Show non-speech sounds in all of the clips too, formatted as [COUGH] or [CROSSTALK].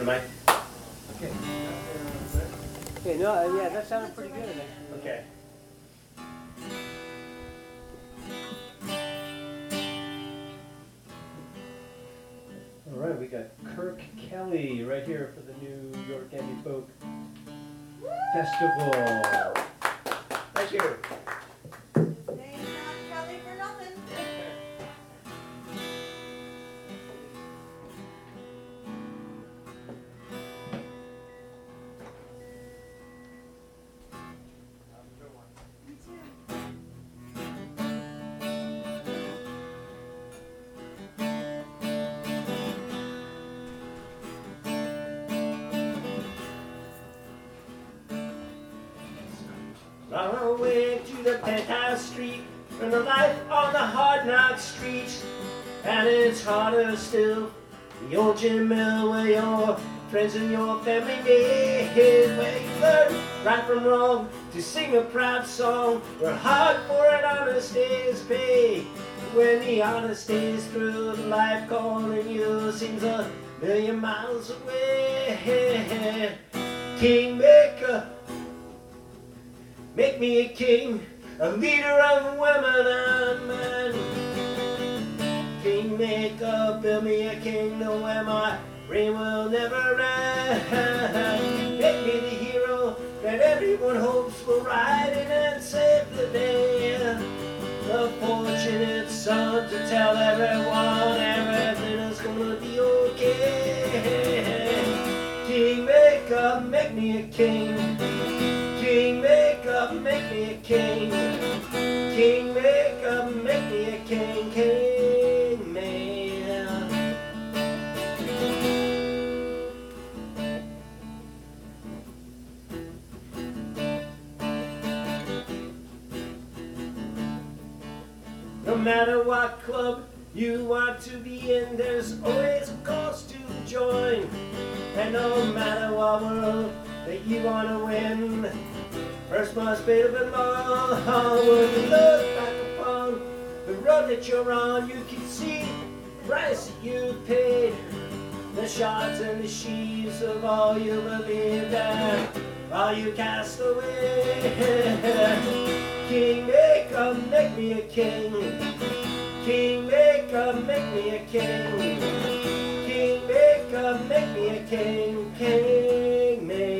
to the. Okay. Okay, no, uh, yeah, that sounded pretty good. actually. Okay. All right, we got Kirk Kelly right here for the New York Indie Folk Festival. Thank you. Street, from the life on the hard knock street, and it's harder still. The old gym mill where your friends and your family meet, where you learn right from wrong to sing a proud song, where hard for an honest day's pay. When the honest days through, life calling you seems a million miles away. Kingmaker. Make me a king, a leader of women and men. King Kingmaker, build me a kingdom where my reign will never end. Make me the hero that everyone hopes will ride in and save the day. The fortunate son to tell everyone everything is gonna be okay. Kingmaker, make me a king. King make me a king. King makeup, make me a king. King man. No matter what club you want to be in, there's always a cause to join. And no matter what world that you wanna win, first must be to belong. When you look back upon the road that you're on, you can see the price that you paid. The shards and the sheaves of all you believed in, all you cast away. King maker, make me a king. King maker, make me a king. King maker, make me a king. King man.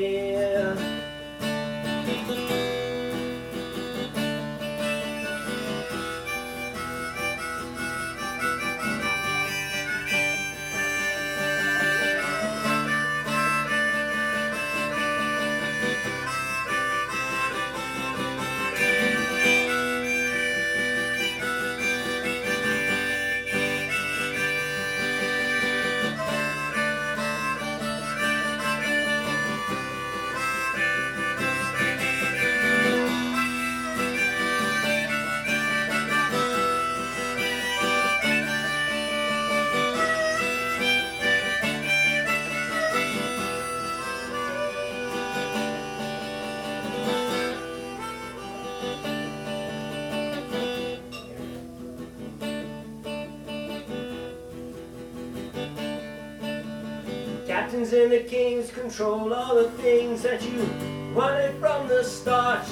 The kings control all the things that you wanted from the start.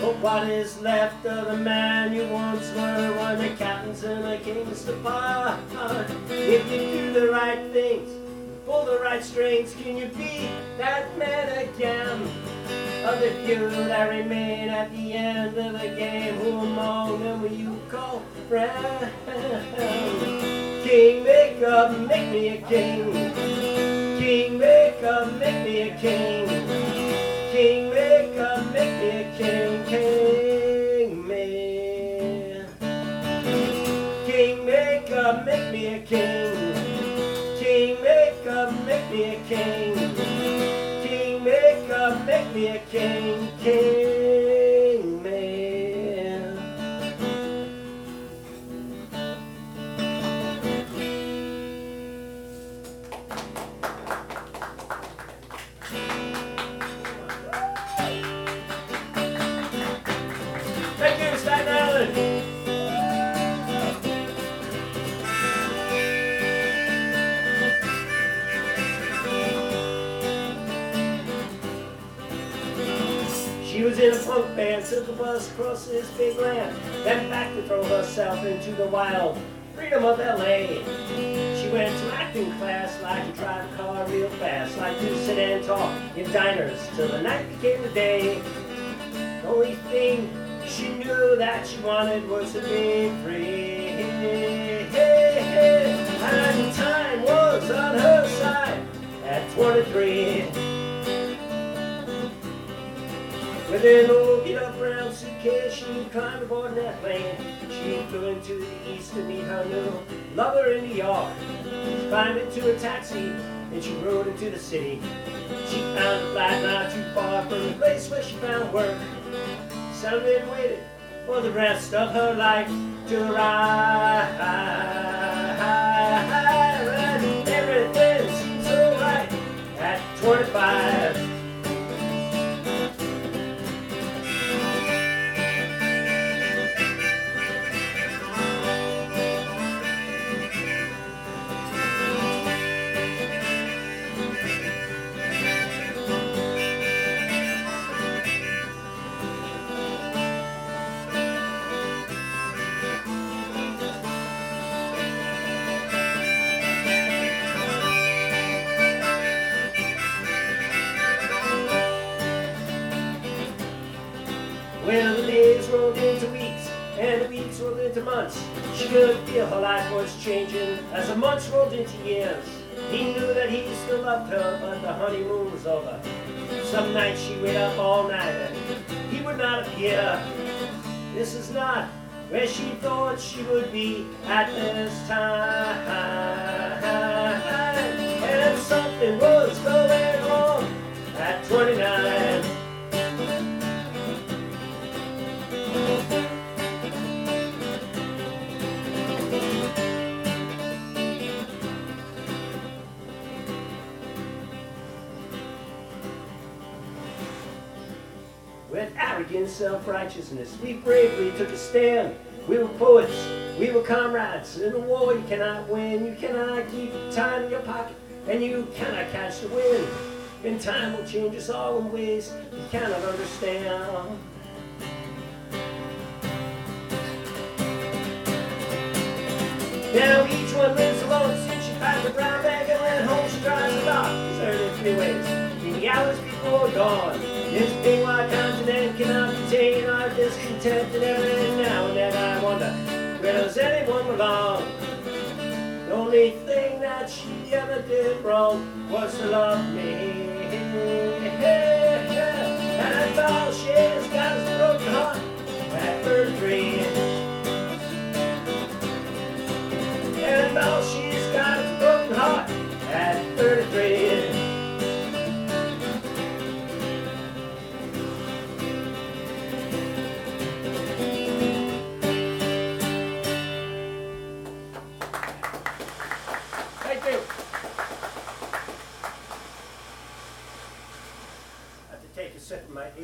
But what is left of the man you once were when the captains and the kings depart? If you do the right things, pull the right strings, can you be that man again? Of the few that remain at the end of the game, who among them will you call friend? King, make up, make me a king. King, make me a king. King, make me a king. King, man. King, make me a king. King, make me a king. King, make me a. King, bus across this big land, then back to throw herself into the wild freedom of LA. She went to acting class, like to drive a car real fast, like to sit and talk in diners till the night became the day. The only thing she knew that she wanted was to be free. And time was on her side at 23. With an old beat up brown suitcase, she climbed aboard an airplane. She flew into the east to meet her new lover in New York. She climbed into a taxi and she rode into the city. She found a flat not too far from the place where she found work. And waited for the rest of her life to arrive. Months. She could feel her life was changing as the months rolled into years. He knew that he still loved her, but the honeymoon was over. Some nights she waited up all night, and he would not appear. This is not where she thought she would be at this time. And something was going wrong at 29. With arrogant self-righteousness, we bravely took a stand. We were poets, we were comrades. In a war you cannot win, you cannot keep time in your pocket, and you cannot catch the wind. And time will change us all in ways you cannot understand. Now each one lives alone since she packed the brown bag and went home. She drives the dock, deserted freeways. In the hours before dawn, this big wide continent cannot contain our discontent. And every now and then I wonder, where does anyone belong? The only thing that she ever did wrong was to love me. And that's all she's got is a broken heart at 33. And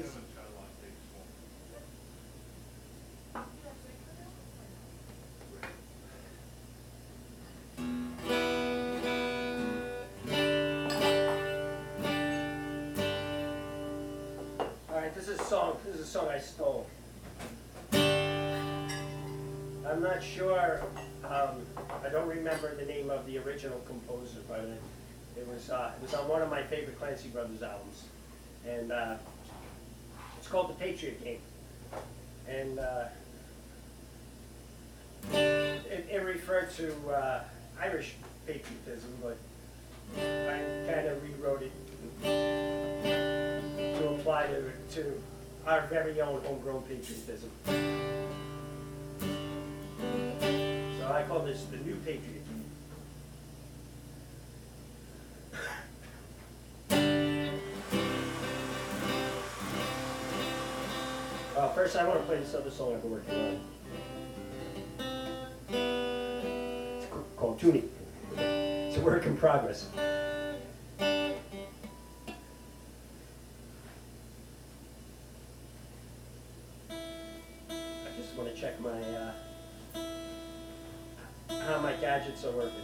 sip of my easy. All right, this is a song. This is a song I stole. I'm not sure. Um, I don't remember the name of the original composer, but it, it was uh, it was on one of my favorite Clancy Brothers albums, and uh, it's called The Patriot Game, and uh, it, it referred to uh, Irish patriotism, but I kind of rewrote it to apply to, to our very own homegrown patriotism. So I call this the new patriot. Uh, first, I want to play this other song I've been working on. It's called Tuning. It's a work in progress. I just want to check my, uh, how my gadgets are working.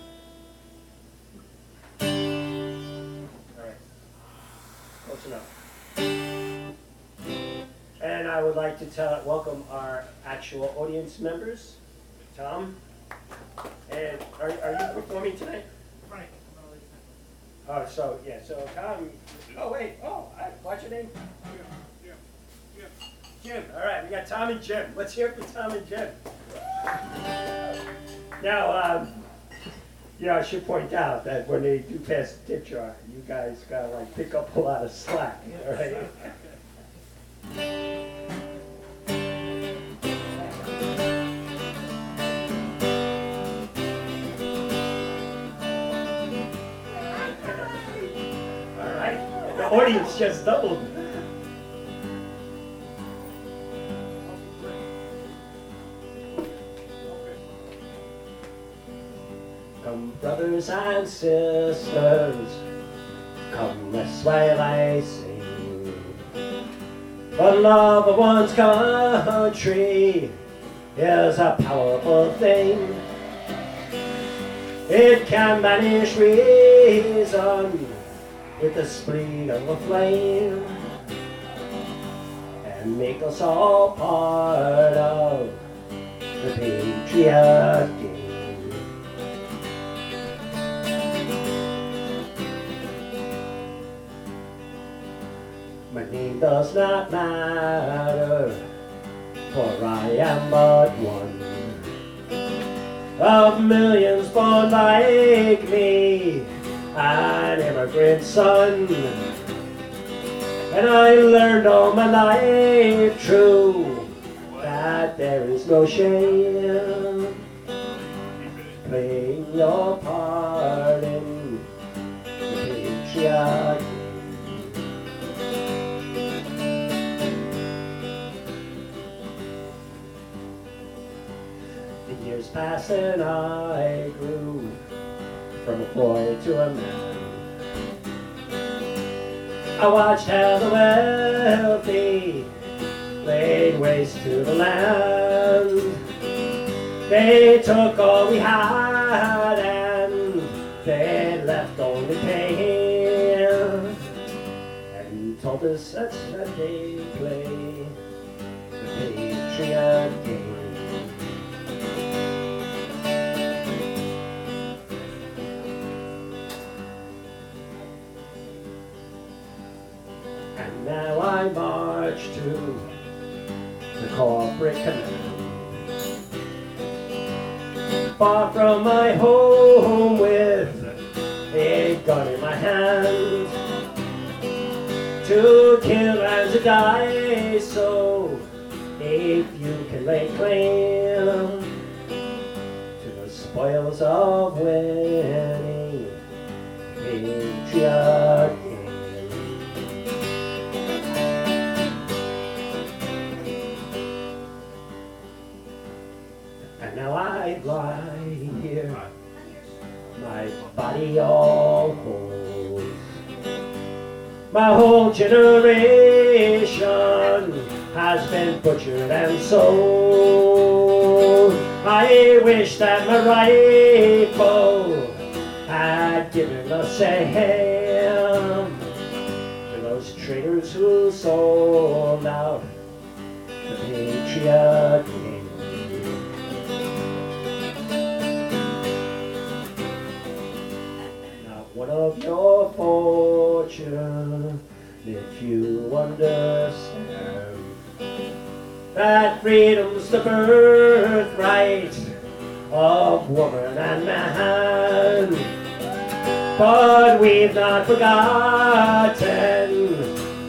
All right, close enough. I would like to tell, welcome our actual audience members. Tom, and are, are you performing tonight? Frank. Oh, so, yeah, so Tom, oh, wait, oh, I- what's your name? Jim, all right, we got Tom and Jim. Let's hear it for Tom and Jim. Now, um, you know, I should point out that when they do pass the tip jar, you guys gotta like pick up a lot of slack, all right? [LAUGHS] All right, the audience just doubled. Come, brothers and sisters, come, let's sing. The love of one's country is a powerful thing. It can banish reason with the spleen of a flame and make us all part of the patriot game. My name does not matter, for I am but one. Of millions born like me, an immigrant son. And I learned all my life true that there is no shame. Playing your part in the patriot passed and I grew from a boy to a man. I watched how the wealthy laid waste to the land. They took all we had and they left only pain. And told us that that they play the patriot I march to the corporate command. Far from my home with a gun in my hand. To kill and to die, so if you can lay claim to the spoils of winning patriot now I lie here, my body all holds. My whole generation has been butchered and sold. I wish that my rifle had given us a hand to those traitors who sold out the patriot of your fortune, if you understand that freedom's the birthright of woman and man. But we've not forgotten,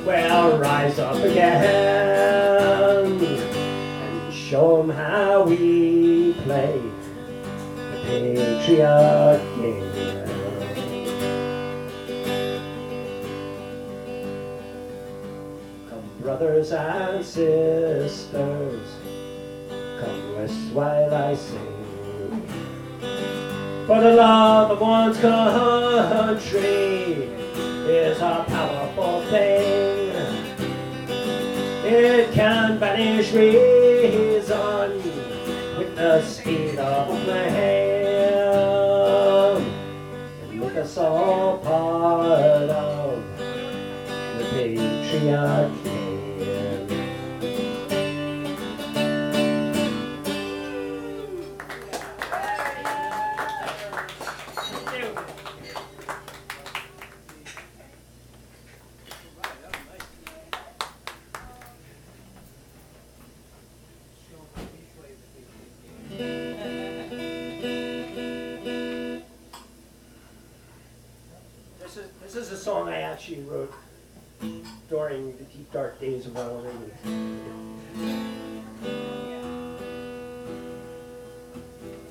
we'll rise up again and show 'em how we play the patriot game. Brothers and sisters, come rest while I sing. For the love of one's country is a powerful thing. It can banish reason with the speed of a flame and make us all part of the patriot I actually wrote during the deep dark days of Reagan.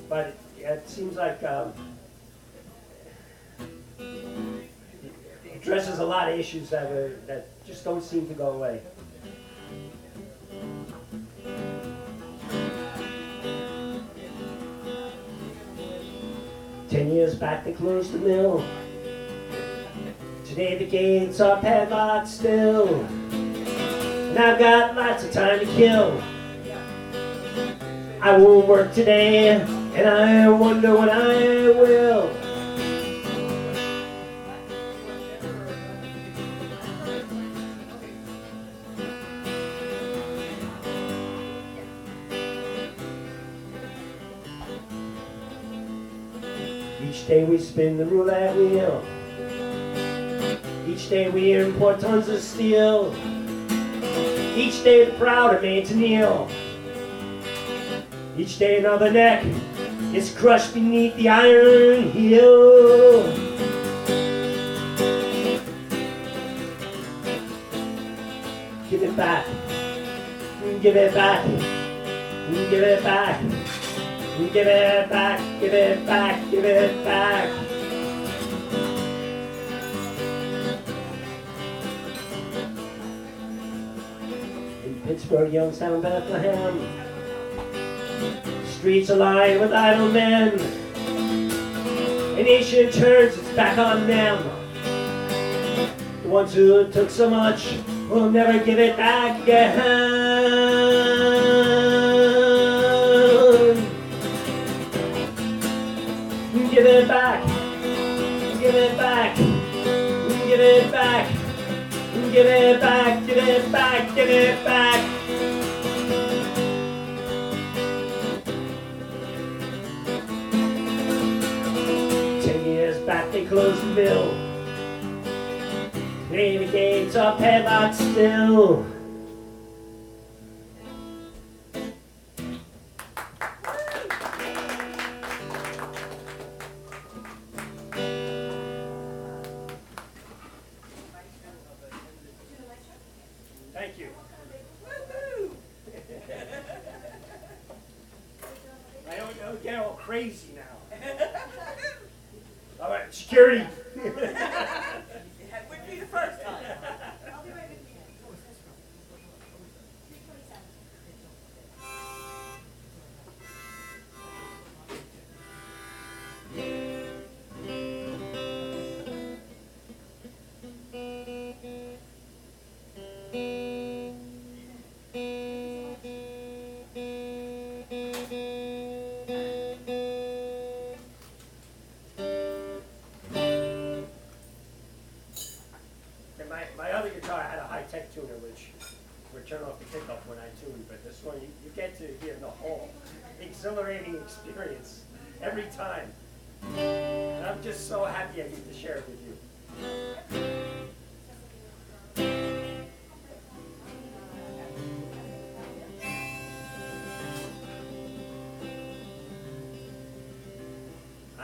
But it seems like um, it addresses a lot of issues that were, that just don't seem to go away. Ten years back they closed the mill. Today the gates are padlocked still. And I've got lots of time to kill. I won't work today, and I wonder when I will. Each day we spin the roulette wheel. Each day we import tons of steel. Each day the proud are made to kneel. Each day another neck is crushed beneath the iron heel. Give it back. Give it back. Give it back. Give it back. Give it back. Give it back. Pittsburgh, Youngstown, Bethlehem. Streets are lined with idle men. A nation turns its back on them. The ones who took so much will never give it back again. Give it back. Give it back. Give it back. Give it back. Give it back. Give it back. They closed the mill. Navy gates are padlocked still.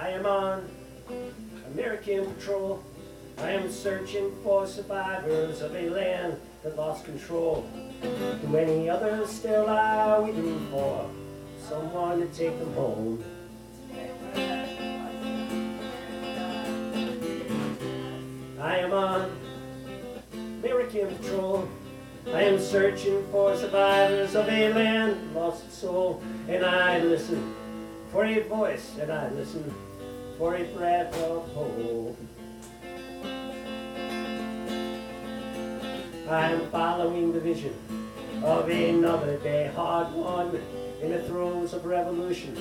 I am on American patrol. I am searching for survivors of a land that lost control. Do any others still lie waiting for someone to take them home? I am on American patrol. I am searching for survivors of a land lost soul, and I listen for a voice, and I listen for a breath of hope. I am following the vision of another day hard won in the throes of revolution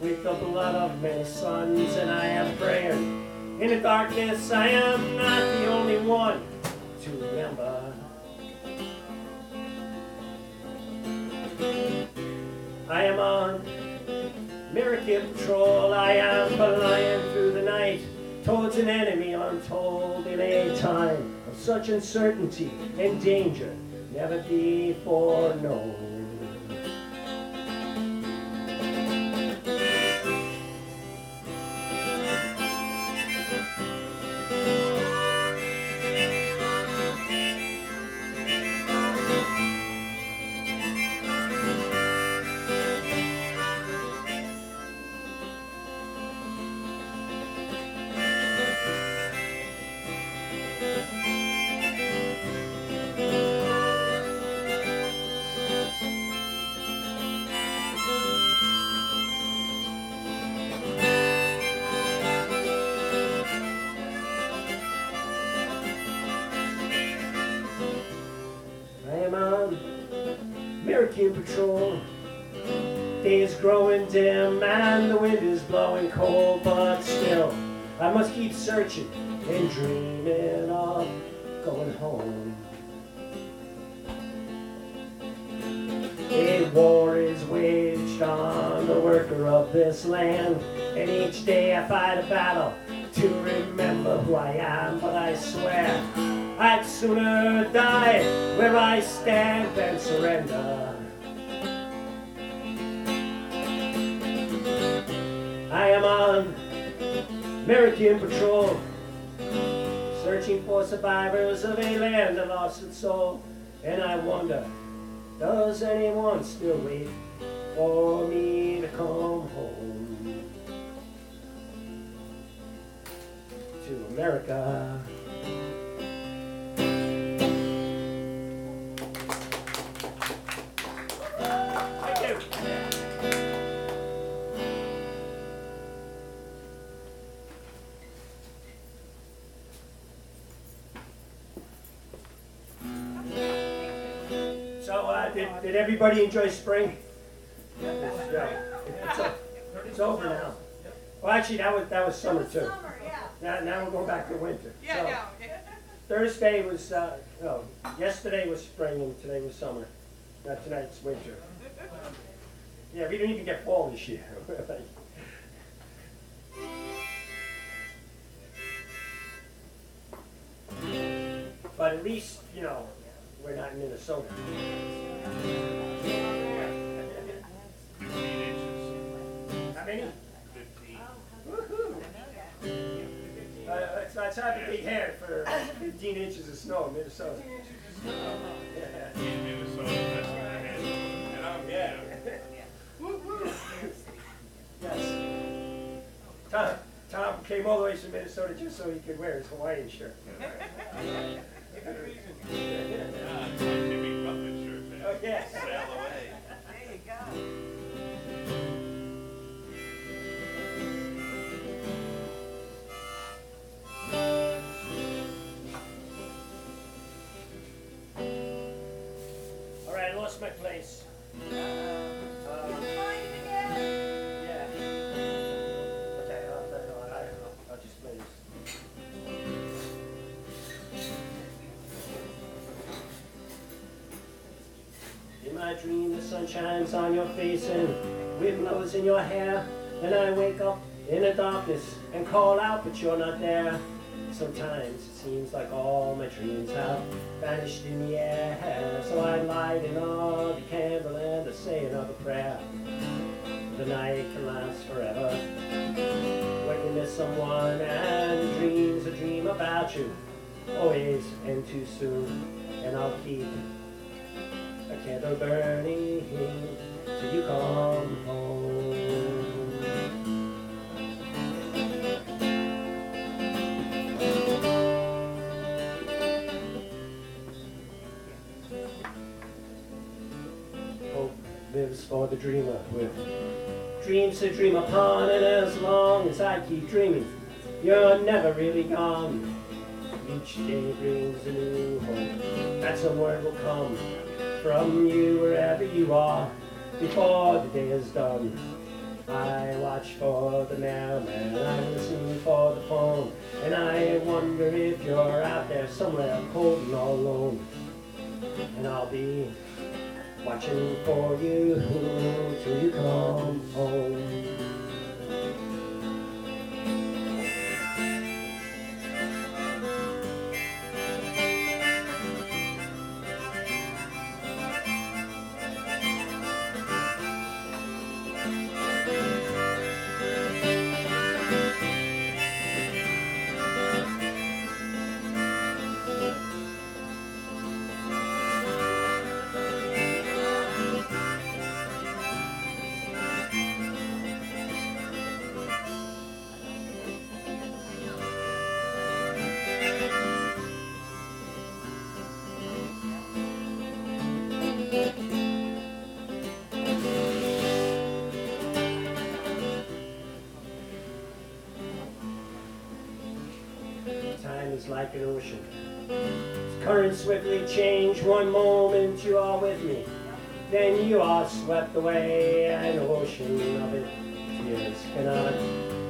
with the blood of many sons, and I am praying. In the darkness, I am not the only one to remember. I am on American patrol. I am flying through the night towards an enemy untold in a time of such uncertainty and danger never before known. This land, and each day I fight a battle to remember who I am, but I swear I'd sooner die where I stand than surrender. I am on American patrol, searching for survivors of a land of lost its soul, and I wonder, does anyone still wait for me to come home to America? So, uh, did, did everybody enjoy spring? Yeah. It's, o- it's over now. Well, actually, that was, that was summer too. Summer, yeah. Now, now we're going back to winter. Yeah, So, no. Thursday was, uh, no, yesterday was spring and today was summer. Now tonight's winter. Yeah, we didn't even get fall this year. [LAUGHS] But at least, you know, we're not in Minnesota. How many? Woo-hoo. Uh, it's, it's hard to beat here for 15 inches of snow in Minnesota. Yeah. In Minnesota, that's what I had. And I'm, Yeah. [LAUGHS] Yes. Tom, Tom came all the way from Minnesota just so he could wear his Hawaiian shirt. Ah, it's my Jimmy Buffett shirt, man. Oh, yeah. Shines on your face and wind blows in your hair. And I wake up in the darkness and call out, but you're not there. Sometimes it seems like all my dreams have vanished in the air. So I light another candle and I say another prayer. The night can last forever. When you miss someone and dreams a dream about you, always end too soon. And I'll keep a candle burning till you come home. Hope lives for the dreamer with dreams to dream upon, and as long as I keep dreaming, you're never really gone. Each day brings a new hope that some word will come from you wherever you are before the day is done. I watch for the mailman, I listen for the phone, and I wonder if you're out there somewhere cold and all alone. And I'll be watching for you till you come home. Change. One moment you are with me, then you are swept away, an ocean of it tears cannot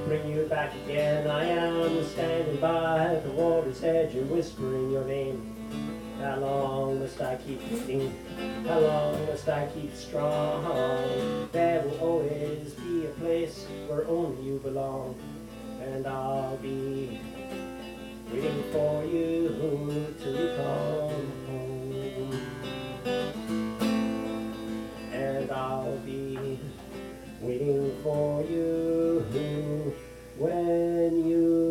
bring you back again. I am standing by the water's edge and whispering your name. How long must I keep waiting? How long must I keep strong? There will always be a place where only you belong, and I'll be waiting for you to come. And I'll be waiting for you when you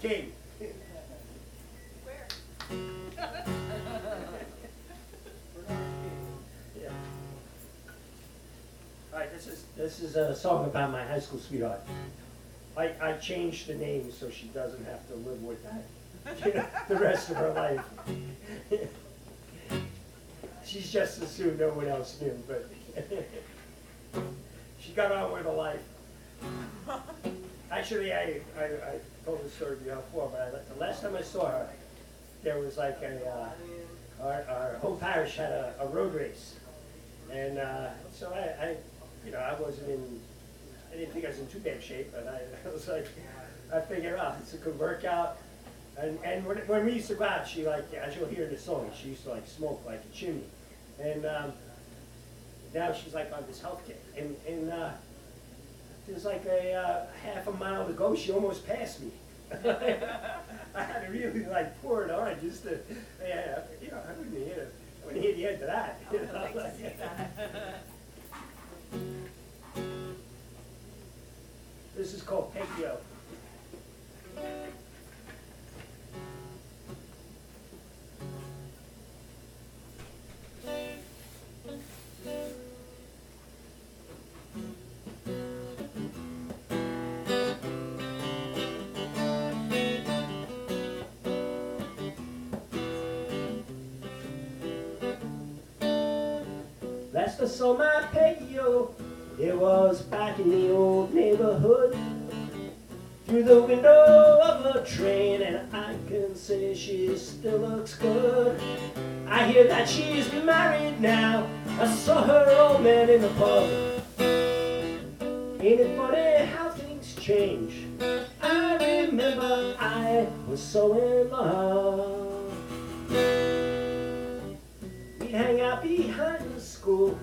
king. Where? Yeah. [LAUGHS] All right, this is, this is a song about my high school sweetheart. I, I changed the name so she doesn't have to live with that [LAUGHS] the rest of her life. [LAUGHS] She's just assumed no one else knew, but she got on with her life. Actually, I, I, I told the story before, but I, the last time I saw her, there was like a, uh, our, our whole parish had a, a road race. And, uh, so I, I, you know, I wasn't in, I didn't think I was in too bad shape, but I, [LAUGHS] I was like, I figured, oh, it's a good workout. And, and when, when we used to go out, she like, as you'll hear in the song, she used to like smoke like a chimney. And, um, now she's like on this health kick. And, and, uh, there's like a, uh, half a mile to go, she almost passed me. I had to really like pour it on just to, yeah, you know, I wouldn't hit it, I wouldn't hit the end of that. I you would know, like to see that. This is called Peggy-O. I saw my Peggy-O, it was back in the old neighborhood. Through the window of a train, and I can say she still looks good. I hear that she's married now. I saw her old man in the pub. Ain't it funny how things change? I remember I was so in love. We'd hang out behind the school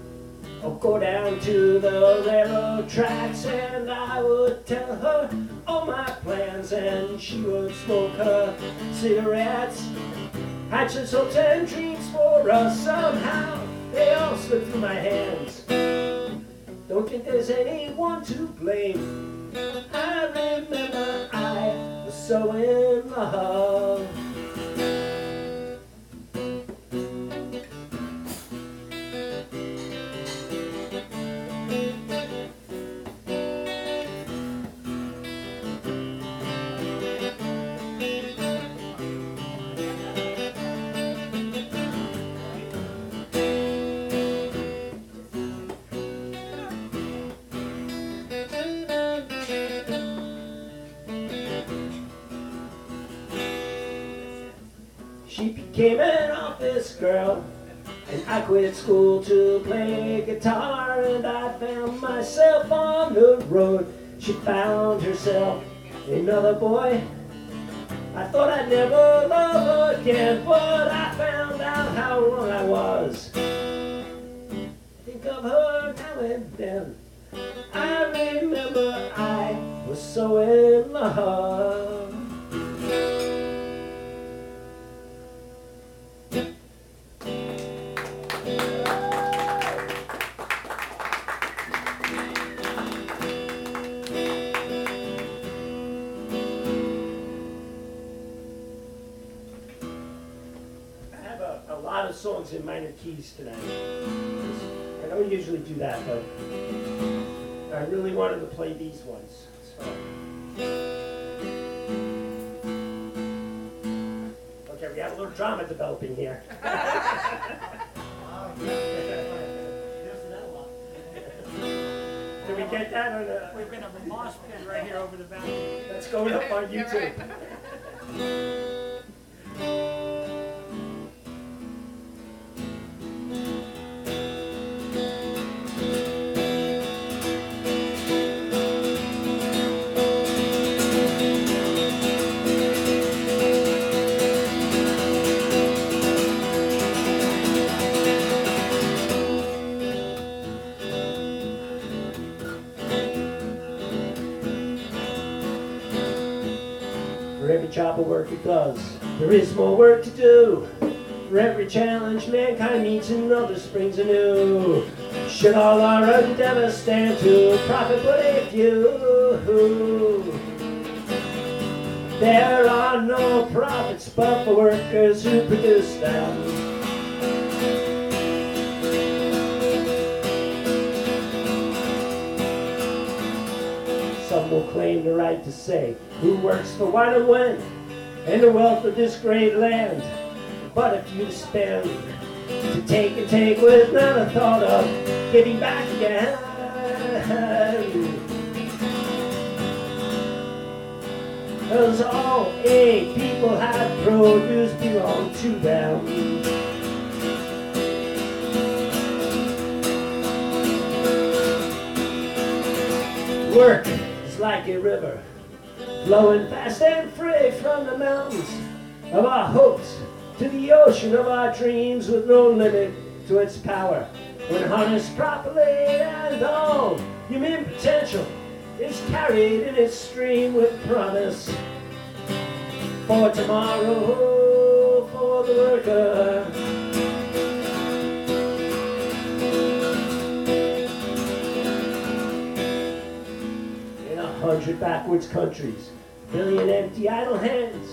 or go down to the railroad tracks and I would tell her all my plans and she would smoke her cigarettes. Just hopes and dreams for us somehow. They all slipped through my hands. Don't think there's anyone to blame. I remember I was so in love. Became an office girl, and I quit school to play guitar, and I found myself on the road. She found herself another boy. I thought I'd never love again, but I found out how wrong I was. Think of her now and then. I remember I was so in love. Minor keys tonight. I don't usually do that, but I really wanted to play these ones. So. Okay, we have a little drama developing here. [LAUGHS] Did we get that on the, We're gonna a mosh pit right here over the balcony. that's going up on [LAUGHS] YouTube. [LAUGHS] Of work it does, there is more work to do. For every challenge mankind meets, another springs anew. Should all our endeavors stand to profit but a few? There are no profits but for workers who produce them. Some will claim the right to say who works for what and when, and the wealth of this great land. But if you spend to take and take with not a thought of giving back again. Cause all a people have produce belong to them. Work is like a river, flowing fast and free from the mountains of our hopes to the ocean of our dreams with no limit to its power. When harnessed properly and all human potential is carried in its stream with promise for tomorrow for the worker. In a hundred backwards countries, billion empty idle hands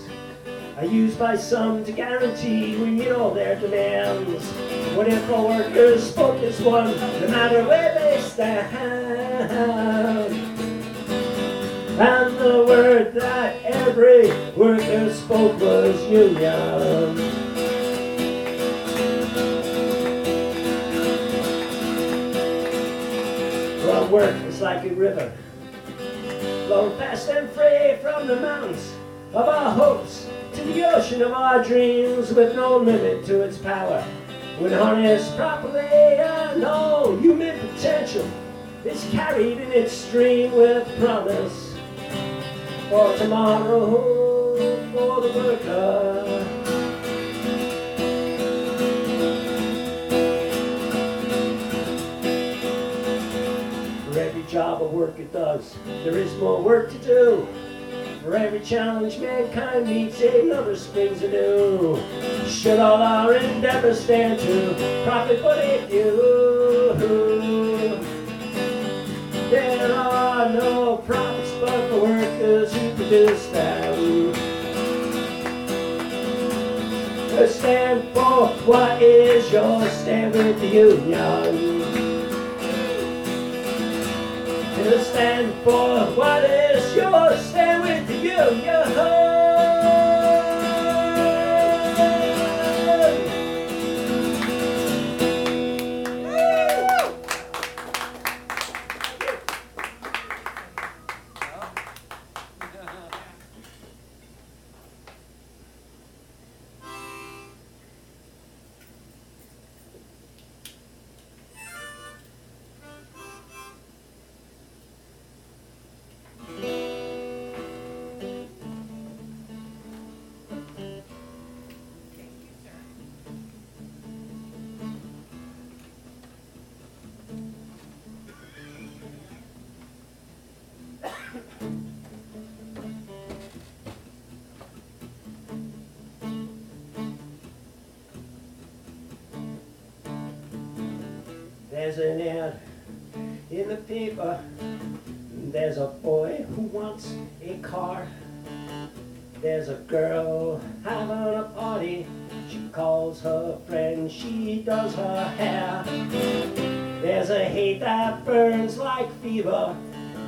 are used by some to guarantee we meet all their demands. What if our workers spoke as one, no matter where they stand? And the word that every worker spoke was union. Well, work is like a river, fast and free from the mountains of our hopes to the ocean of our dreams with no limit to its power. When harnessed properly and all human potential is carried in its stream with promise for tomorrow for the worker. It does, there is more work to do. For every challenge mankind meets, another springs anew. Should all our endeavors stand to profit but a few? There are no profits but the workers who produce them. Stand for what is yours, stand with the union. Stand for what is yours, stand with the union.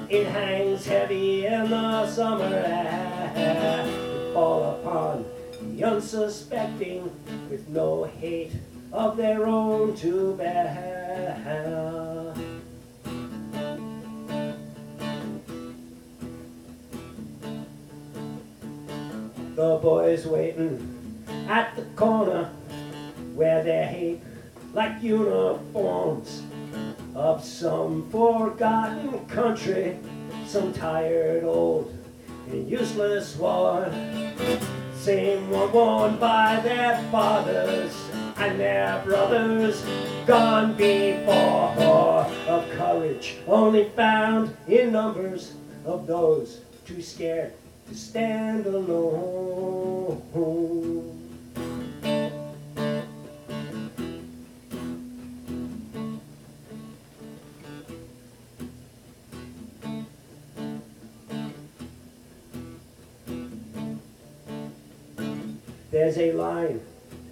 It hangs heavy in the summer air. It fall upon the unsuspecting with no hate of their own to bear. The boys waiting at the corner wear their hate like uniforms of some forgotten country, some tired old and useless war. Same one worn by their fathers and their brothers gone before. Of courage only found in numbers of those too scared to stand alone. There's a line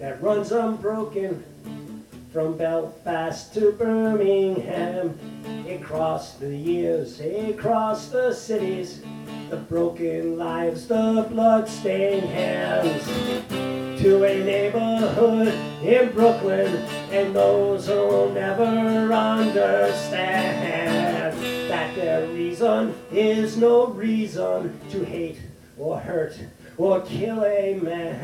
that runs unbroken from Belfast to Birmingham. Across the years, across the cities, the broken lives, the blood-stained hands. To a neighborhood in Brooklyn, and those who'll never understand that their reason is no reason to hate or hurt or kill a man.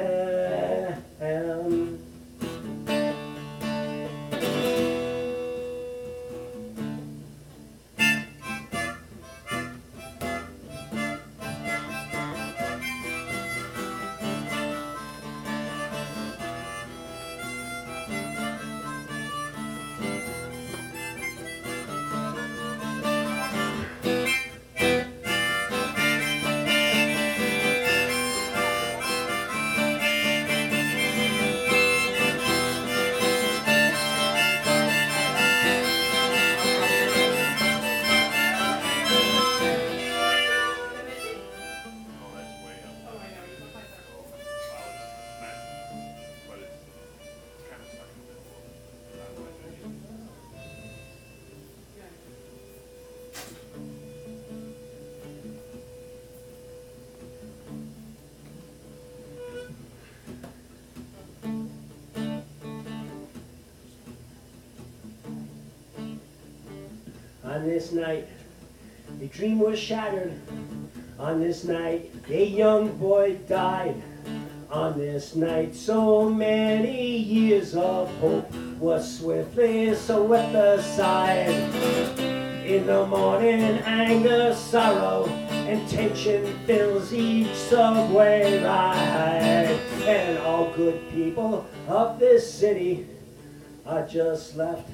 On this night, a dream was shattered. On this night, a young boy died. On this night, so many years of hope was swiftly swept aside. In the morning, anger, sorrow, and tension fills each subway ride. And all good people of this city are just left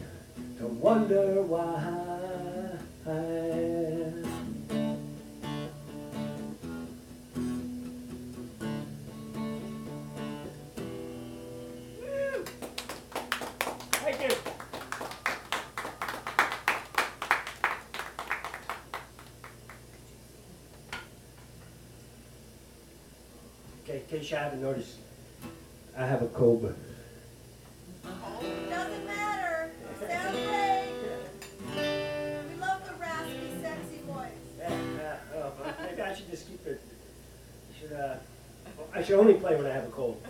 to wonder why. Thank you. Okay, in case you haven't noticed, I have a cobra. Uh, I should only play when I have a cold.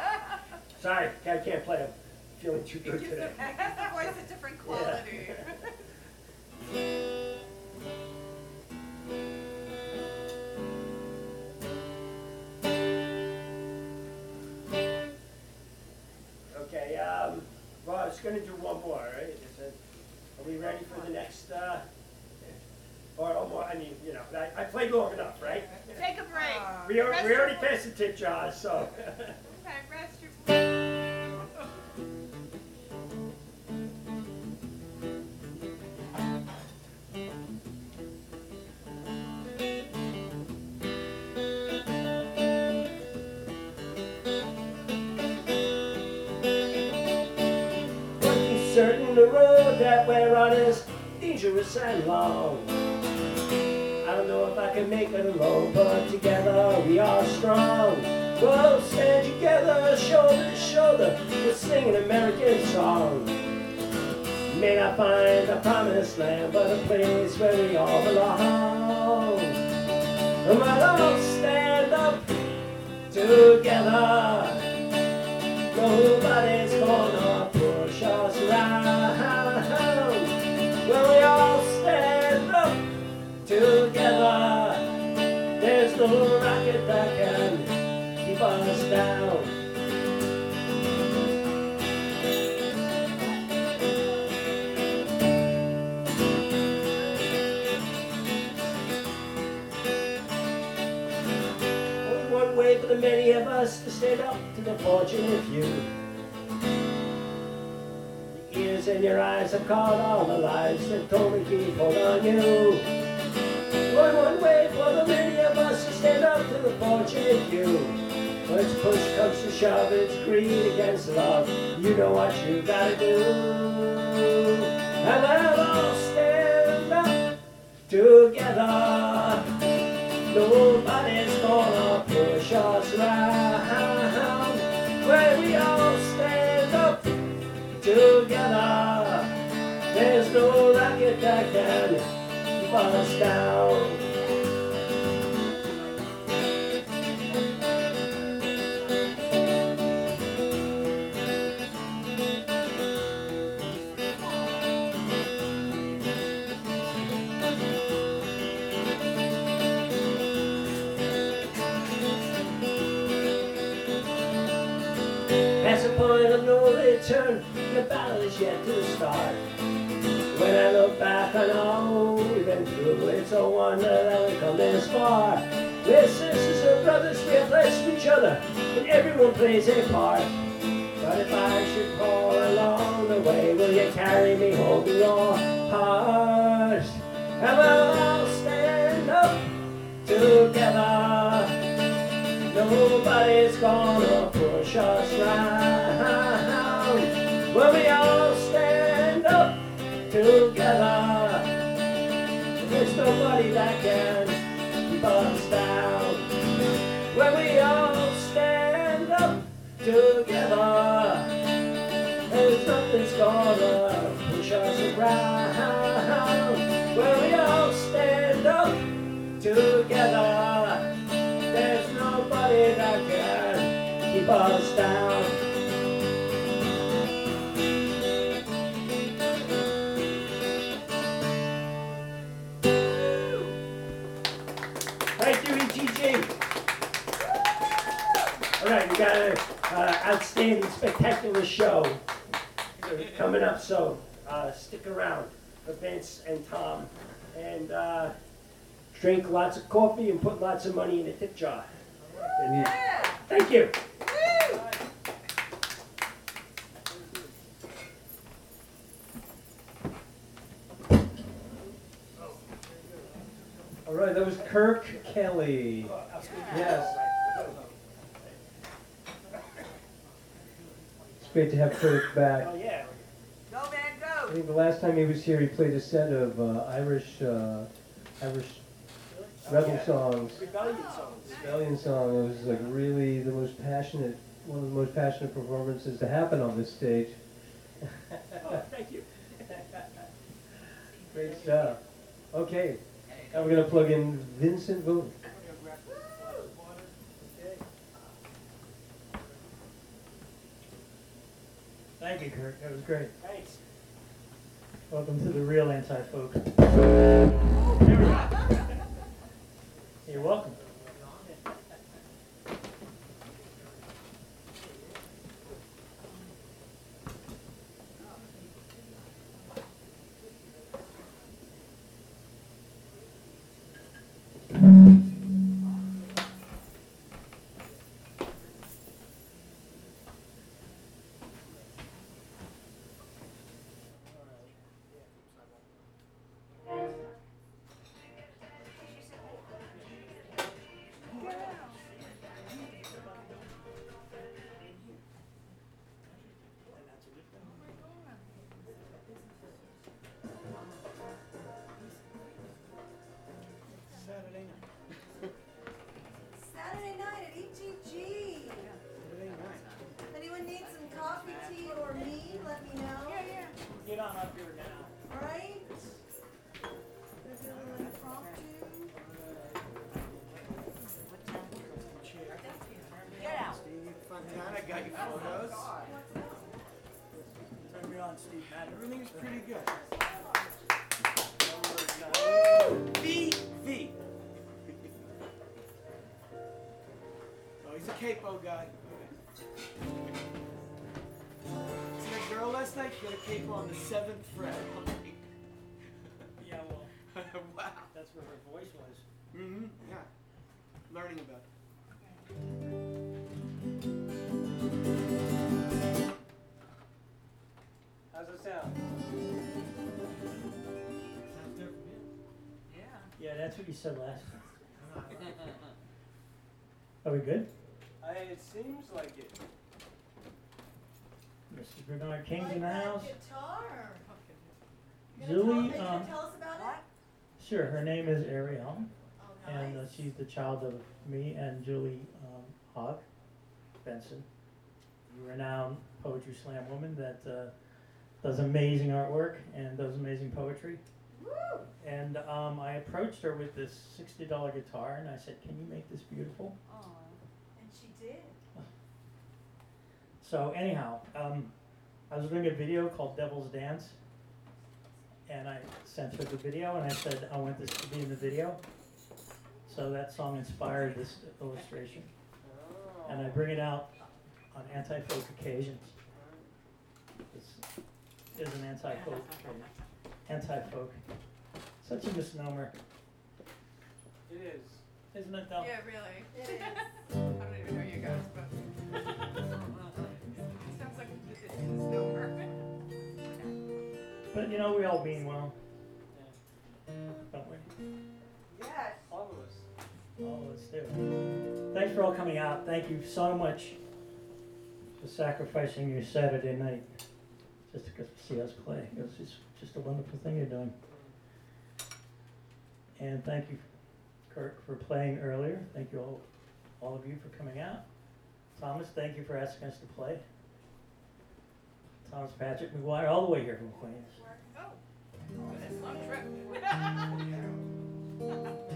[LAUGHS] Sorry, I can't play. I'm feeling too good today. [LAUGHS] It voice a different quality. Okay, um, well, I was gonna do one more, right? It, are we ready for the next, uh, or, or more, I mean, you know, I, I played long enough, right? Take a break. We, al- we already passed the tip jar, so. Okay, rest your. [LAUGHS] Certain the road that we're on is dangerous and long. If I can make it alone, but together we are strong. We'll stand together, shoulder to shoulder, we'll sing an American song. May not find the promised land, but a place where we all belong. And we'll all stand up together. Nobody's gonna push us around. When we all together, there's no rocket that can keep us down. Only one way for the many of us to stand up to the fortunate few. Your ears and your eyes have caught all the lies that told keep hold on you. One, one way for the many of us to stand up to the fortunate few. When push comes to shove, it's greed against love. You know what you gotta do. And we'll all stand up together. Nobody's gonna push us round when we all stand up together. There's no rocket that can down. That's the point of no return. The battle is yet to start. When I look back on all been through, it's a wonder that we come this far. We're sisters and brothers, we're blessed with each other, and everyone plays a part. But if I should fall along the way, will you carry me to your heart? And we'll all stand up together. Nobody's gonna push us round when we all Nobody that can keep us down when we all stand up together. There's nothing's gonna push us around when we all stand up together. There's nobody that can keep us down. Got an uh, outstanding, spectacular show coming up, so uh, stick around for Vince and Tom. And uh, drink lots of coffee and put lots of money in the tip jar. And, Thank you. All right, that was Kirk Kelly. Yes. Great to have Kirk back. Oh, yeah. Go, man, go! I think the last time he was here, he played a set of uh, Irish, uh, Irish rebel yeah. songs, Rebellion songs. rebellion song. It was like really the most passionate, one of the most passionate performances to happen on this stage. [LAUGHS] Oh, thank you. Great stuff. Okay, now we're gonna plug in Vincent Vok. Thank you, Kirk. That was great. Thanks. Welcome to the real. There we go. You're welcome. Everything's pretty good. V V. Oh, he's a capo guy. See that girl last night? She got a capo on the seventh fret. Yeah, well, [LAUGHS] wow. that's where her voice was. Mm-hmm. Yeah. Learning about it. That's what you said last time. Are we good? I, it seems like it. Mrs. Bernard King's Like in the that house. Guitar. You Julie, tell, you um, tell us about it? Sure, her name is Ariel, Oh, and uh, nice. she's the child of me and Julie um, Hogg Benson, a renowned poetry slam woman that uh, does amazing artwork and does amazing poetry. And um, I approached her with this sixty dollar guitar, and I said, "Can you make this beautiful?" And she did. So anyhow, um, I was doing a video called Devil's Dance, and I sent her the video, and I said I want this to be in the video. So that song inspired this illustration, and I bring it out on anti-folk occasions. This is an anti-folk, occasion. Anti-folk. Such a misnomer, It is. isn't it? Though. Yeah, really. It is. [LAUGHS] I don't even know you guys, but it [LAUGHS] sounds like it's a misnomer. But you know, we all mean well, don't we? Yes. All of us. Oh, let's do. Thanks for all coming out. Thank you so much for sacrificing your Saturday night just to get to see us play. It was just, just a wonderful thing you're doing. And thank you, Kirk, for playing earlier. Thank you all, all of you for coming out. Thomas, thank you for asking us to play. Thomas Patrick Maguire, all the way here from Queens. Oh, long trip. [LAUGHS]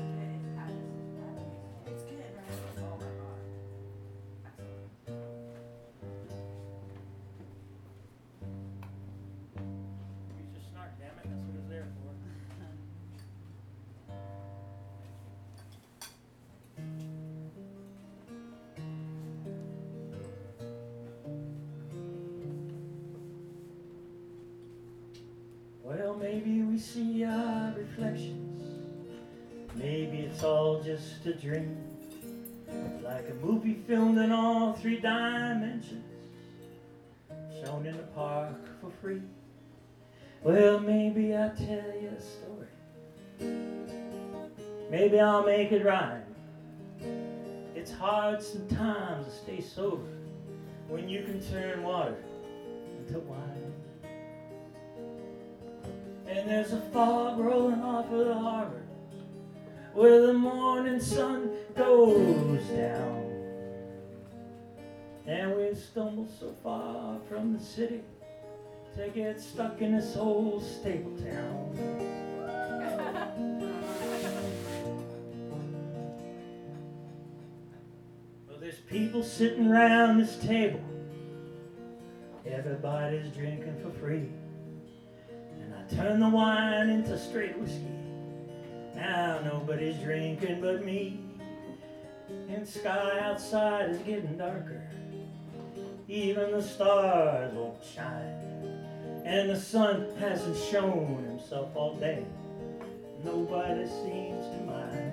we see our reflections. Maybe it's all just a dream. Like a movie filmed in all three dimensions. Shown in the park for free. Well, maybe I'll tell you a story. Maybe I'll make it rhyme. It's hard sometimes to stay sober when you can turn water into wine. And there's a fog rolling off of the harbor where the morning sun goes down. And we stumble so far from the city to get stuck in this old stable town. Well, there's people sitting around this table. Everybody's drinking for free. Turn the wine into straight whiskey. Now nobody's drinking but me. And sky outside is getting darker. Even the stars won't shine. And the sun hasn't shown himself all day. Nobody seems to mind.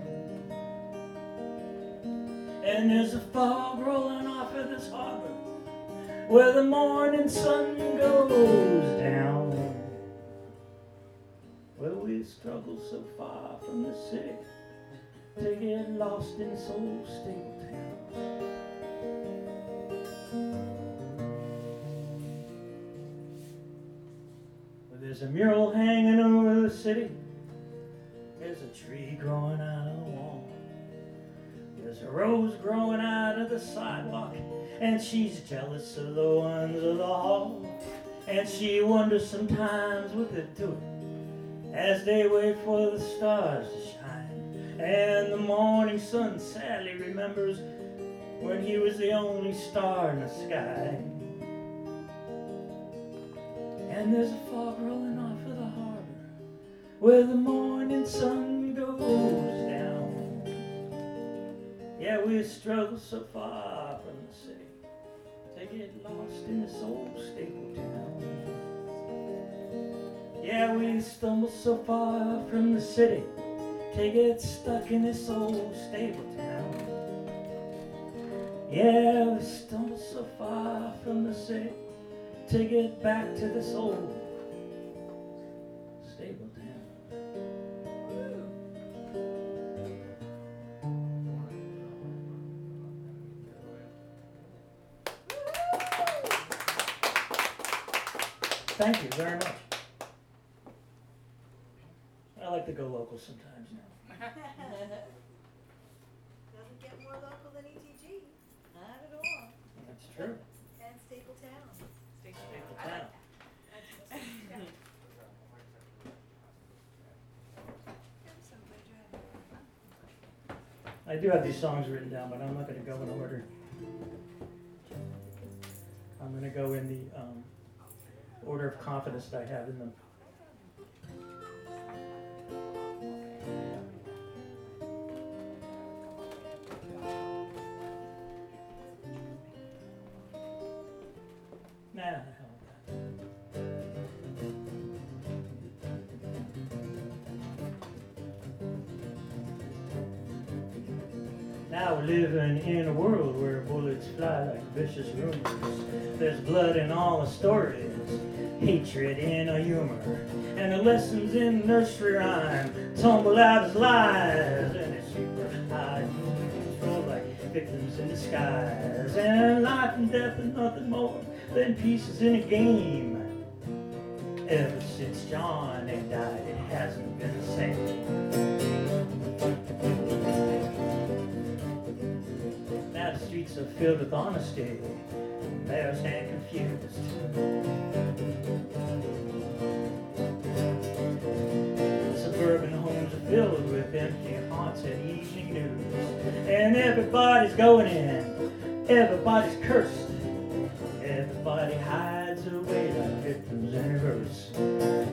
And there's a fog rolling off of this harbor where the morning sun goes down. Well, we struggle so far from the city to get lost in stable town. Well, there's a mural hanging over the city. There's a tree growing out of the wall. There's a rose growing out of the sidewalk. And she's jealous of the ones of the hall. And she wonders sometimes what they're doing as they wait for the stars to shine. And the morning sun sadly remembers when he was the only star in the sky. And there's a fog rolling off of the harbor where the morning sun goes down. Yeah, we struggle so far from the city to get lost in this old staple town. Yeah, we stumble so far from the city to get stuck in this old stable town. Yeah, we stumble so far from the city to get back to this old stable town. Thank you very much. I like to go local sometimes now. [LAUGHS] Doesn't get more local than ETG, not at all, That's true. and Staple Town. Staple I like town. that. I'm so glad you're having fun. I do have these songs written down, but I'm not gonna go in order. I'm gonna go in the, um, order of confidence that I have in them. Now we're living in a world where bullets fly like vicious rumors. There's blood in all the stories, hatred in a humor, and the lessons in nursery rhyme tumble out as lies. Victims in disguise. And life and death are nothing more than pieces in a game. Ever since John died, it hasn't been the same. Now the streets are filled with honesty, embarrassed and confused. Suburban homes are filled empty at evening news. And everybody's going in, everybody's cursed. Everybody hides away like victims in.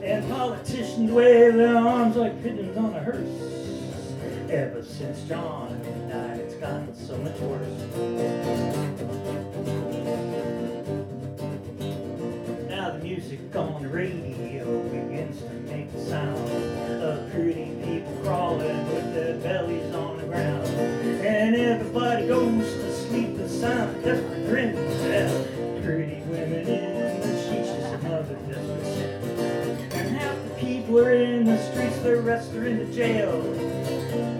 And politicians wave their arms like pigeons on a hearse. Ever since John died, it's gotten so much worse. Now the music on the radio begins to make the sound everybody goes to sleep the sound of desperate grins. Yeah, pretty women in the sheets, another desperate. And half the people are in the streets, the rest are in the jail.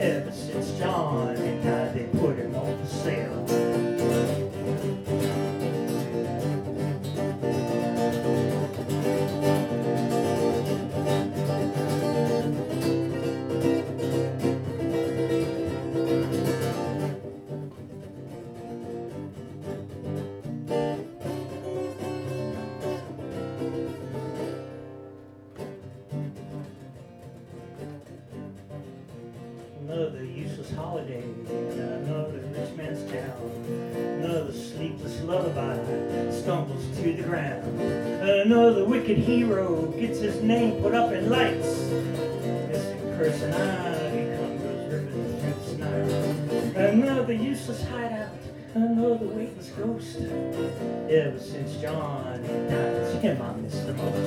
Ever since John died, they put him on for sale. Hero gets his name put up in lights. Missing personality comes ripping through the night. Another useless hideout, another weightless ghost. Ever since John died, it's him I miss the most.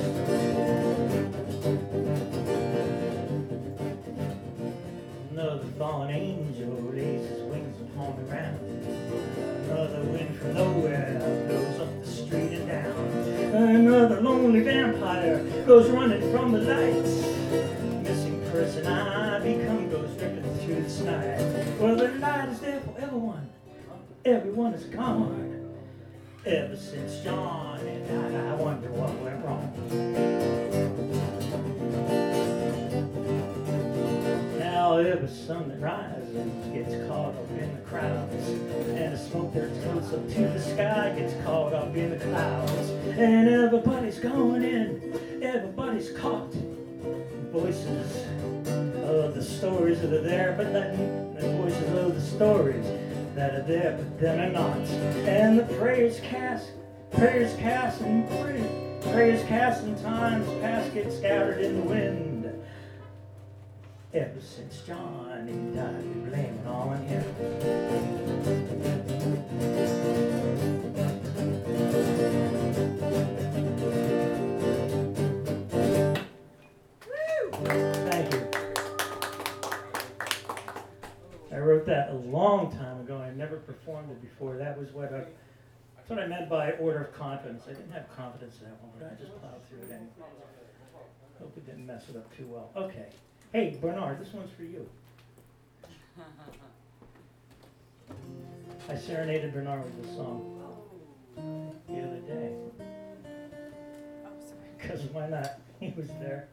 Another fallen angel lays his wings upon the ground. Goes running from the lights. Missing person I become goes ripping through the night. Well, the light is there for everyone. Everyone is gone. Ever since John and I, I wonder what went wrong. Now every sun that rises gets caught up in the crowds. And the smoke that floats up to the sky gets caught up in the clouds. And everybody's going in, everybody's caught. Voices of the stories that are there, but letting the voices of the stories that are there, but then are not. And the prayers cast, prayers cast, and prayers, prayers cast in times past get scattered in the wind. Ever since Johnny died, we blame it all on him. Thank you. I wrote that a long time ago. I never performed it before. That was what I, that's what I meant by order of confidence. I didn't have confidence in that one, but I just plowed through it anyway. Hope we didn't mess it up too well. Okay. Hey, Bernard, this one's for you. [LAUGHS] I serenaded Bernard with this song the other day. Oh, sorry. [LAUGHS] Because why not? He was there.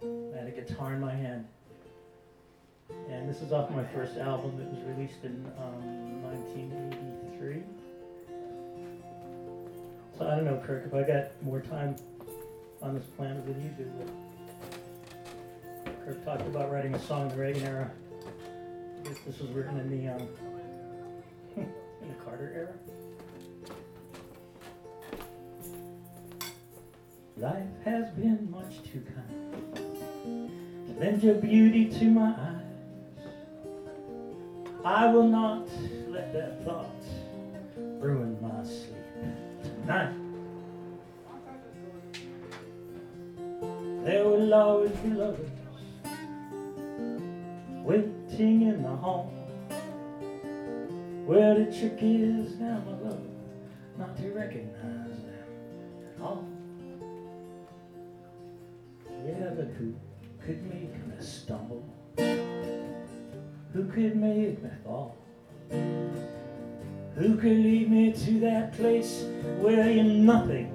I had a guitar in my hand. And this is off my first album. It was released in um, 1983. So I don't know, Kirk, if I got more time on this planet than you do. Kirk talked about writing a song in the Reagan era. I guess this was written in the um, [LAUGHS] in the Carter era. Life has been much too kind. to Lend your beauty to my eyes. I will not let that thought ruin my sleep tonight. There will always be lovers in the hall. Well, the trick is now, my love, not to recognize them at all. Yeah, but who could make me stumble? Who could make me fall? Who could lead me to that place where you're nothing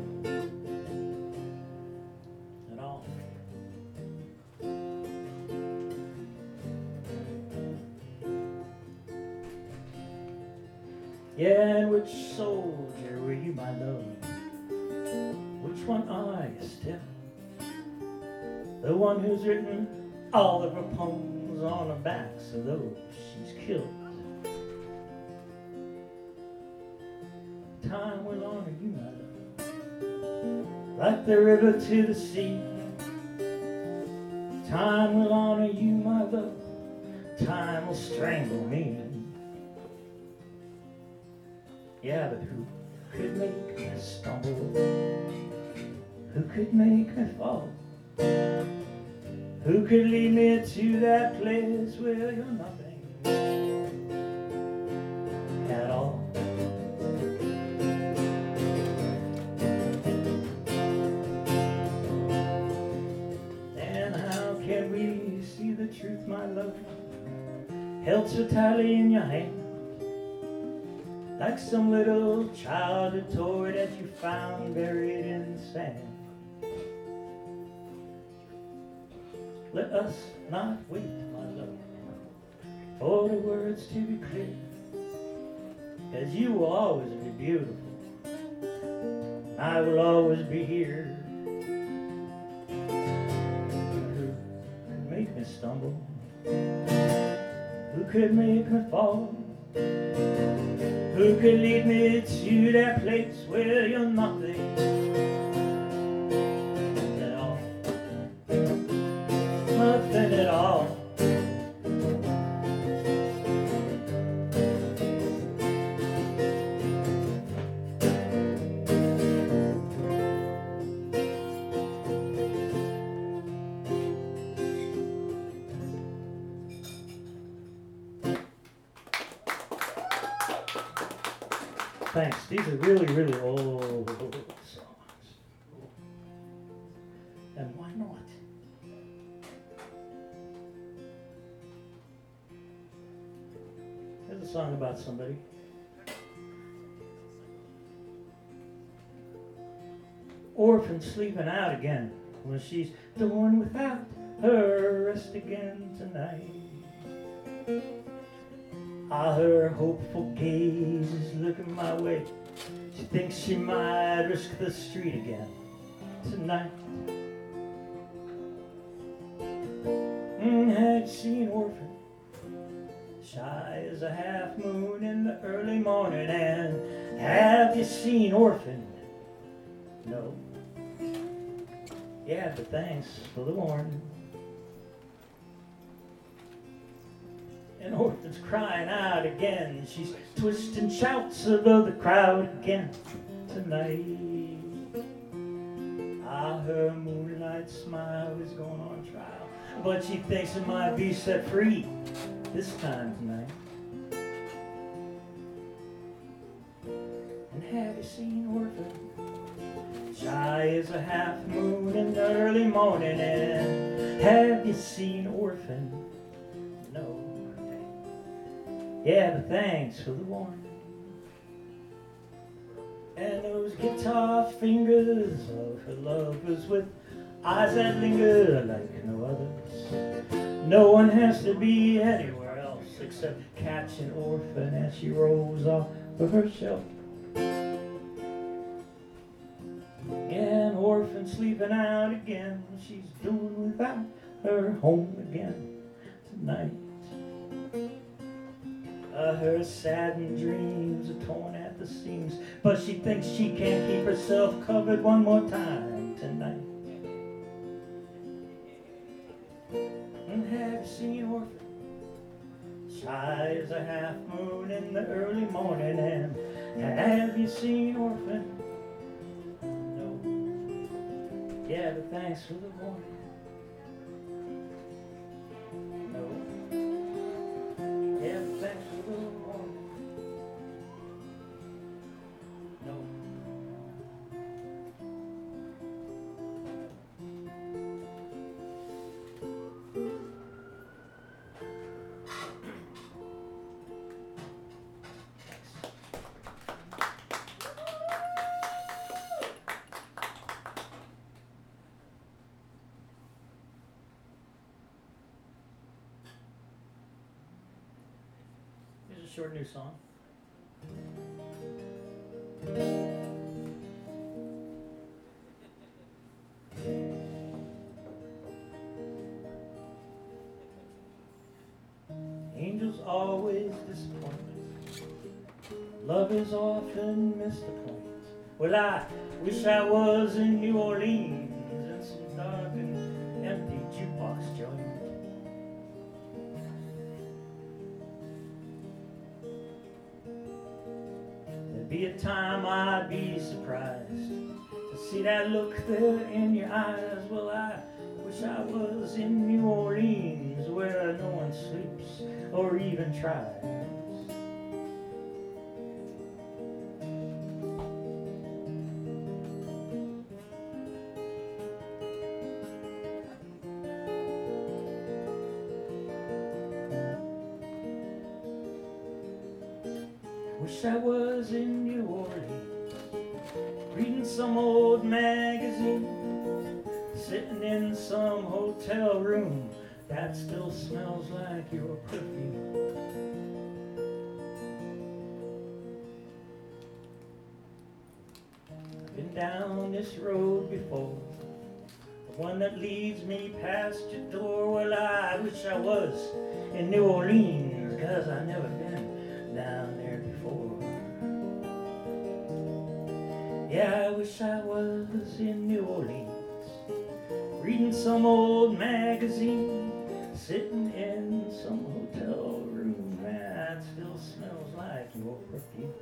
Who's written all of her poems on the backs of those she's killed. Time will honor you, my like the river to the sea. Time will honor you, my love. Time will strangle me. Yeah, but who could make me stumble? Who could make me fall? Who could lead me to that place where you're nothing at all? And how can we see the truth, my love? Held so tightly in your hand, like some little childhood toy that you found buried in the sand. Let us not wait, my love, for the words to be clear, as you will always be beautiful. and I will always be here. Who could make me stumble? Who could make me fall? Who could lead me to that place where you're nothing somebody. Orphan sleeping out again when she's the one without her rest again tonight. Ah, her hopeful gaze is looking my way. She thinks she might risk the street again tonight. Mm, had she an orphan, Shy as a half moon in the early morning. And have you seen Orphan? No. Yeah, but thanks for the warning. And Orphan's crying out again. She's twisting shouts above the crowd again tonight. Ah, her moonlight smile is going on trial, but she thinks it might be set free this time tonight. And have you seen Orphan? Shy as a half moon in the early morning. And have you seen Orphan? No. Yeah, but thanks for the warning. And those guitar fingers of her lovers with eyes that linger like no others. No one has to be anywhere except catch an orphan as she rolls off of her shelf. An orphan sleeping out again. She's doing without her home again tonight. Uh, her saddened dreams are torn at the seams, but she thinks she can't keep herself covered one more time tonight. And have you seen Orphan? Shy as a half moon in the early morning. And have you seen Orphan? No. Yeah, but thanks for the warning. No. Yeah, but thanks for the warning. Song. Angels always disappoint. Love is often point. Well, I wish I was in New Orleans see that look there in your eyes. Well, I wish I was in New Orleans where no one sleeps or even tries. Down this road before, the one that leads me past your door. Well, I wish I was in New Orleans, cause I've never been down there before. Yeah, I wish I was in New Orleans, reading some old magazine, sitting in some hotel room that still smells like your perfume.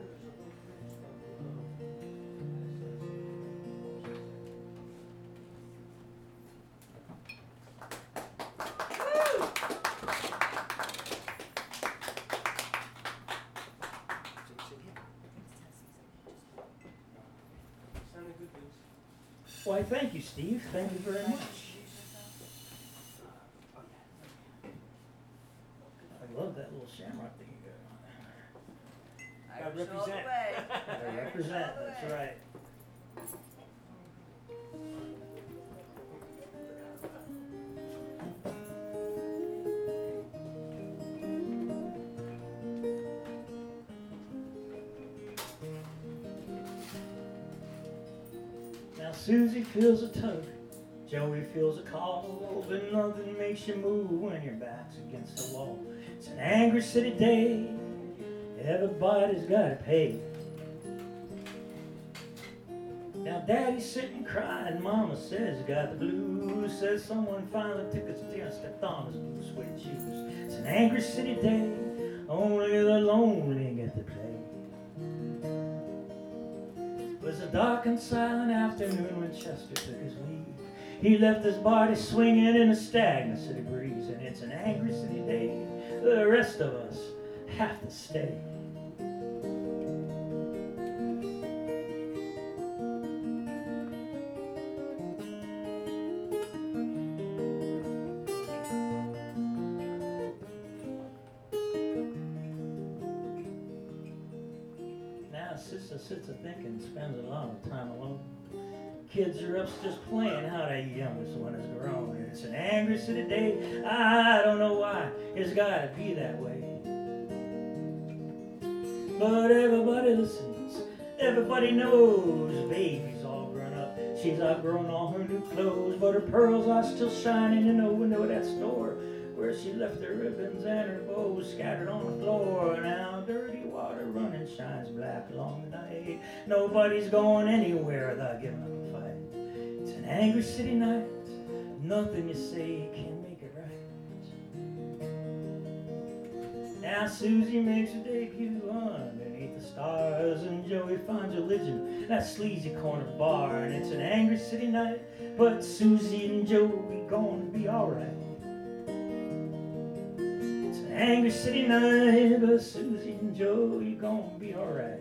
Very much. I love that little shamrock thing you got on. I represent. [LAUGHS] I represent, that's right. Now Susie feels a tug, Joey feels a call, but nothing makes you move when your back's against the wall. It's an angry city day. Everybody's gotta pay. Now daddy's sitting crying, mama says he got the blues. Says someone finally took his dear stepped on his blue suede shoes. It's an angry city day, only the lonely get to play. It was a dark and silent afternoon when Chester took his leave. He left his body swinging in a stagnant city breeze, and it's an angry city day. The rest of us have to stay. Kids are up playing how the youngest one is grown. And it's an angry city day. I don't know why. It's gotta be that way. But everybody listens. Everybody knows. Baby's all grown up. She's outgrown all her new clothes. But her pearls are still shining in the window of that store where she left her ribbons and her bows scattered on the floor. Now dirty water running shines black along the night. Nobody's going anywhere without giving angry city night. Nothing you say can make it right. Now Susie makes her debut underneath the stars, and Joey finds religion that sleazy corner bar. And it's an angry city night, but Susie and Joey gonna be alright. It's an angry city night, but Susie and Joey gonna be alright.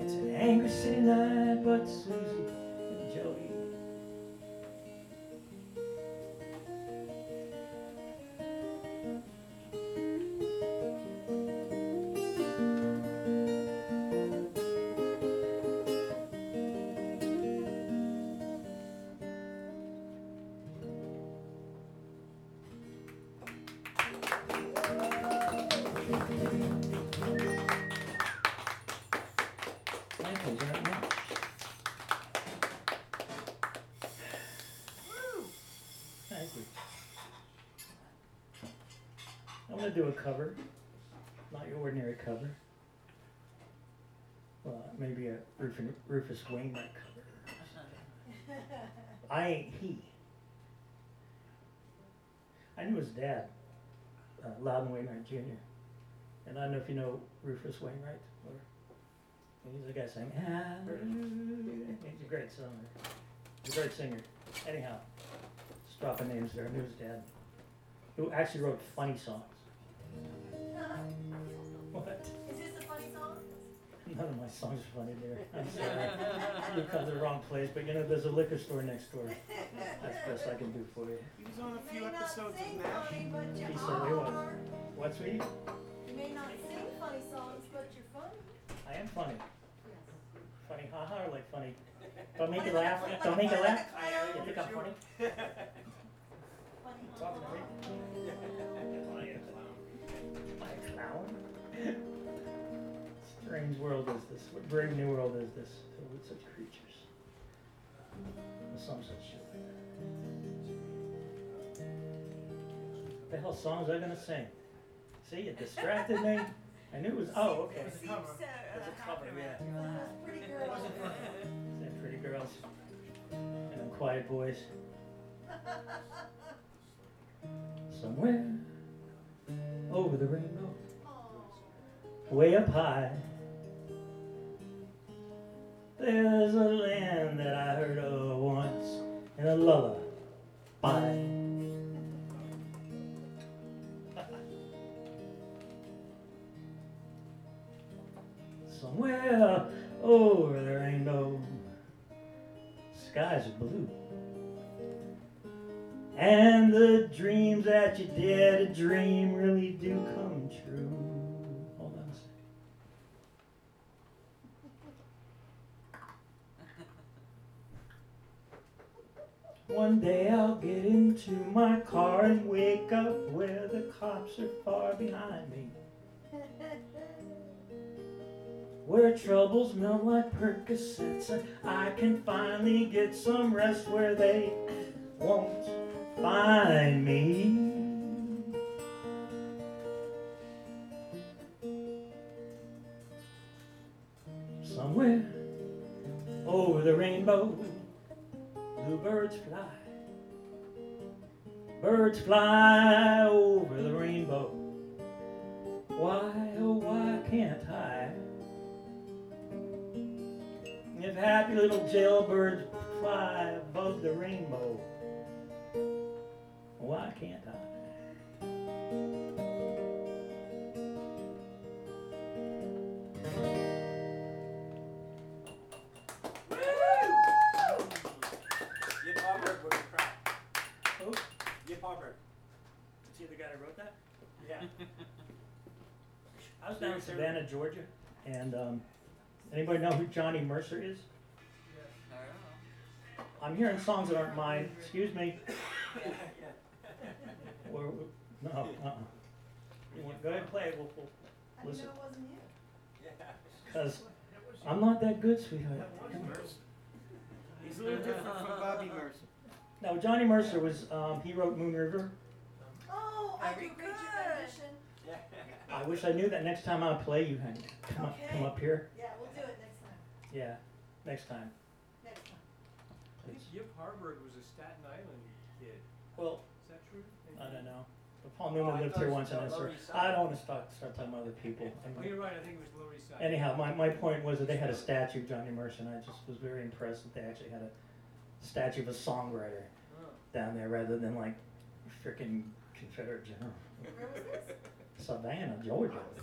It's an angry city night, but Susie I'm gonna do a cover, not your ordinary cover. Well, maybe a Rufus, Rufus Wainwright cover. [LAUGHS] I ain't he. I knew his dad, uh, Loudon Wainwright Jr. And I don't know if you know Rufus Wainwright or He's the guy saying, Hallelujah. He's a great singer. He's a great singer. Anyhow, just dropping names there. I knew his dad, who actually wrote funny songs. None of my songs are funny there. I'm sorry. You come to the wrong place, but you know, there's a liquor store next door. That's the best I can do for you. He was on a few may not episodes sing of MASH. funny, but you He certainly was. are. What, sweetie? You may not sing funny songs, but you're funny. I am funny. Yes. Funny, haha, or like funny? [LAUGHS] Don't make you laugh. Don't make you laugh. You think I'm funny? [LAUGHS] Funny. Talking to me? [LAUGHS] Am I a clown? Strange world is this. What brave new world is this? Filled with such creatures. With some such shit like that. What the hell songs I gonna sing? See, you distracted me. I knew it was. Oh, okay. Seems so. Uh, it's a cover, yeah. Those pretty girls. They're pretty girls and them quiet boys. Somewhere over the rainbow, Aw. way up high, there's a land that I heard of once in a lullaby. Somewhere over the rainbow, skies are blue. And the dreams that you dare to dream really do come true. One day I'll get into my car and wake up where the cops are far behind me. [LAUGHS] Where troubles melt like Percocets, and I can finally get some rest where they won't find me. Somewhere over the rainbow bluebirds fly. Birds fly over the rainbow. Why, oh, why can't I? If happy little jailbirds fly above the rainbow, why can't I? Yip Harburg. Is he the guy that wrote that? Yeah. [LAUGHS] I was down in Savannah, Georgia, and um, anybody know who Johnny Mercer is? I'm hearing songs that aren't mine. [LAUGHS] Excuse me. [LAUGHS] Or, no, uh-uh. You want, go ahead and play it. We'll, we'll, I didn't Listen. know it wasn't you. cause I'm not that good, sweetheart. He's a little different from Bobby Mercer. No, Johnny Mercer was, um, he wrote Moon River. Oh, I Very do good. read your rendition. I wish I knew that next time I play, you had come up, come up here. Yeah, we'll do it next time. Yeah, next time. Next time. I think Yip Harburg was a Staten Island kid. Well, Is that true? I don't know. But Paul Oh, Newman I lived thought here it once was and I Lower sort East Side. I don't wanna start, start talking about other people. I Oh, mean- you're right, I think it was Lower East Side. Anyhow, my, my point was that they had a statue of Johnny Mercer and I just was very impressed that they actually had a statue of a songwriter Oh. down there rather than like frickin' Confederate general. Where was this? Savannah, Georgia. Oh,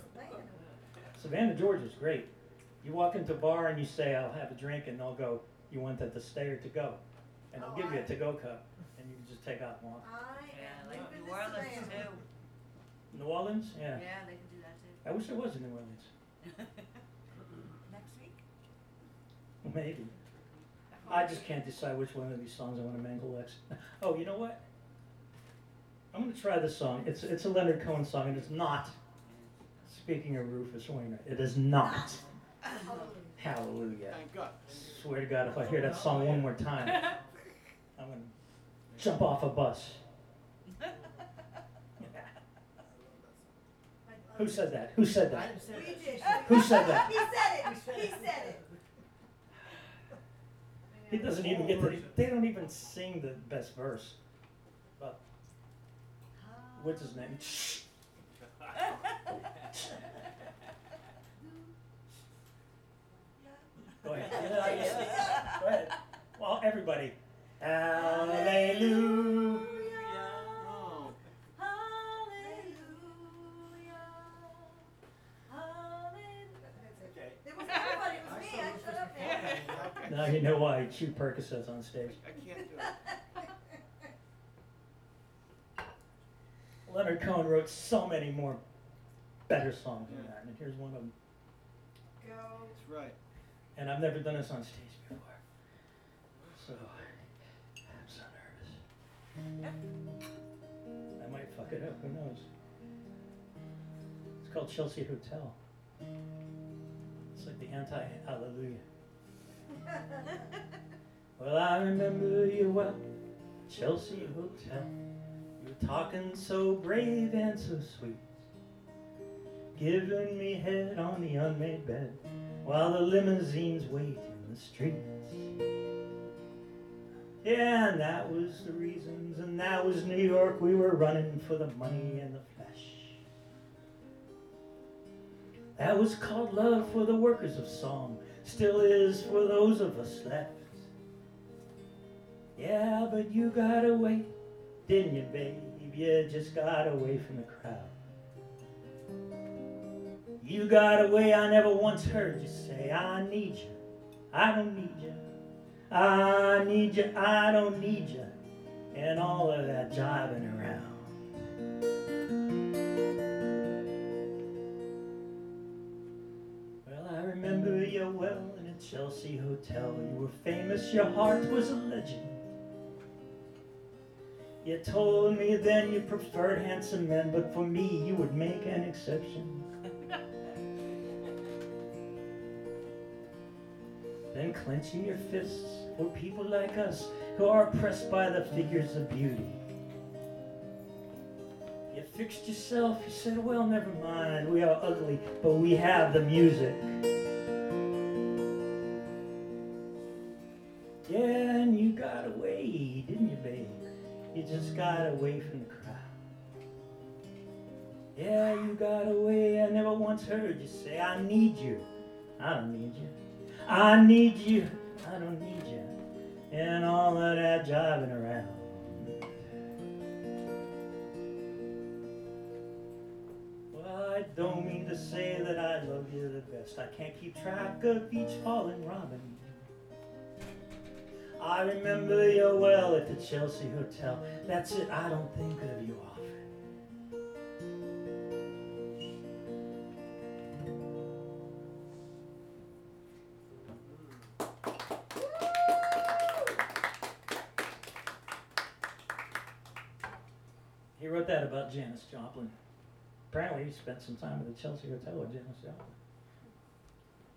Savannah. Savannah, is great. You walk into a bar and you say, I'll have a drink, and they'll go, you want that to stay or to go? And they'll Oh, give you a to-go cup, and you can just take out and walk. I Yeah, like New Orleans Savannah. too. New Orleans? Yeah. Yeah, they can do that too. I wish there was a New Orleans. [LAUGHS] Next week? Maybe. I just can't decide which one of these songs I want to mangle next. [LAUGHS] Oh, you know what? I'm going to try this song. It's, it's a Leonard Cohen song, and it's not, speaking of Rufus Wainwright, it is not Hallelujah. Hallelujah. Thank God. Swear to God, if I hear that song one more time, [LAUGHS] I'm going to jump off a bus. [LAUGHS] Who said that? Who said that? Who said that? He said it. He said it. He doesn't even get to, they don't even sing the best verse. But, what's his name? Go ahead. Get it out of your sleeve. Go ahead. Well, everybody. Hallelujah. Now. Now you know why I chew Percocets on stage. I can't do it. [LAUGHS] Leonard Cohen wrote so many more better songs than that, and here's one of them. Go. That's right. And I've never done this on stage before. So, I'm so nervous. I might fuck it up, who knows? It's called Chelsea Hotel. It's like the anti Hallelujah. [LAUGHS] Well, I remember you well, Chelsea Hotel. You were talking so brave and so sweet, giving me head on the unmade bed while the limousines wait in the streets. Yeah, and that was the reasons, and that was New York. We were running for the money and the flesh. That was called love for the workers of song, still is for those of us left. Yeah, but you got away, didn't you, babe? You just got away from the crowd. You got away, I never once heard you say, I need you, I don't need you. I need you, I don't need you, and all of that jiving around. Chelsea hotel. You were famous, your heart was a legend. You told me then you preferred handsome men, but for me you would make an exception. [LAUGHS] Then clenching your fists for people like us who are oppressed by the figures of beauty. You fixed yourself, you said, well, never mind, we are ugly, but we have the music. Got away, didn't you, babe? You just got away from the crowd. Yeah, you got away. I never once heard you say, I need you. I don't need you. I need you. I don't need you. And all of that jiving around. Well, I don't mean to say that I love you the best. I can't keep track of each fallen robin. I remember you well at the Chelsea Hotel. That's it, I don't think of you often. He wrote that about Janis Joplin. Apparently, he spent some time at the Chelsea Hotel with Janis Joplin.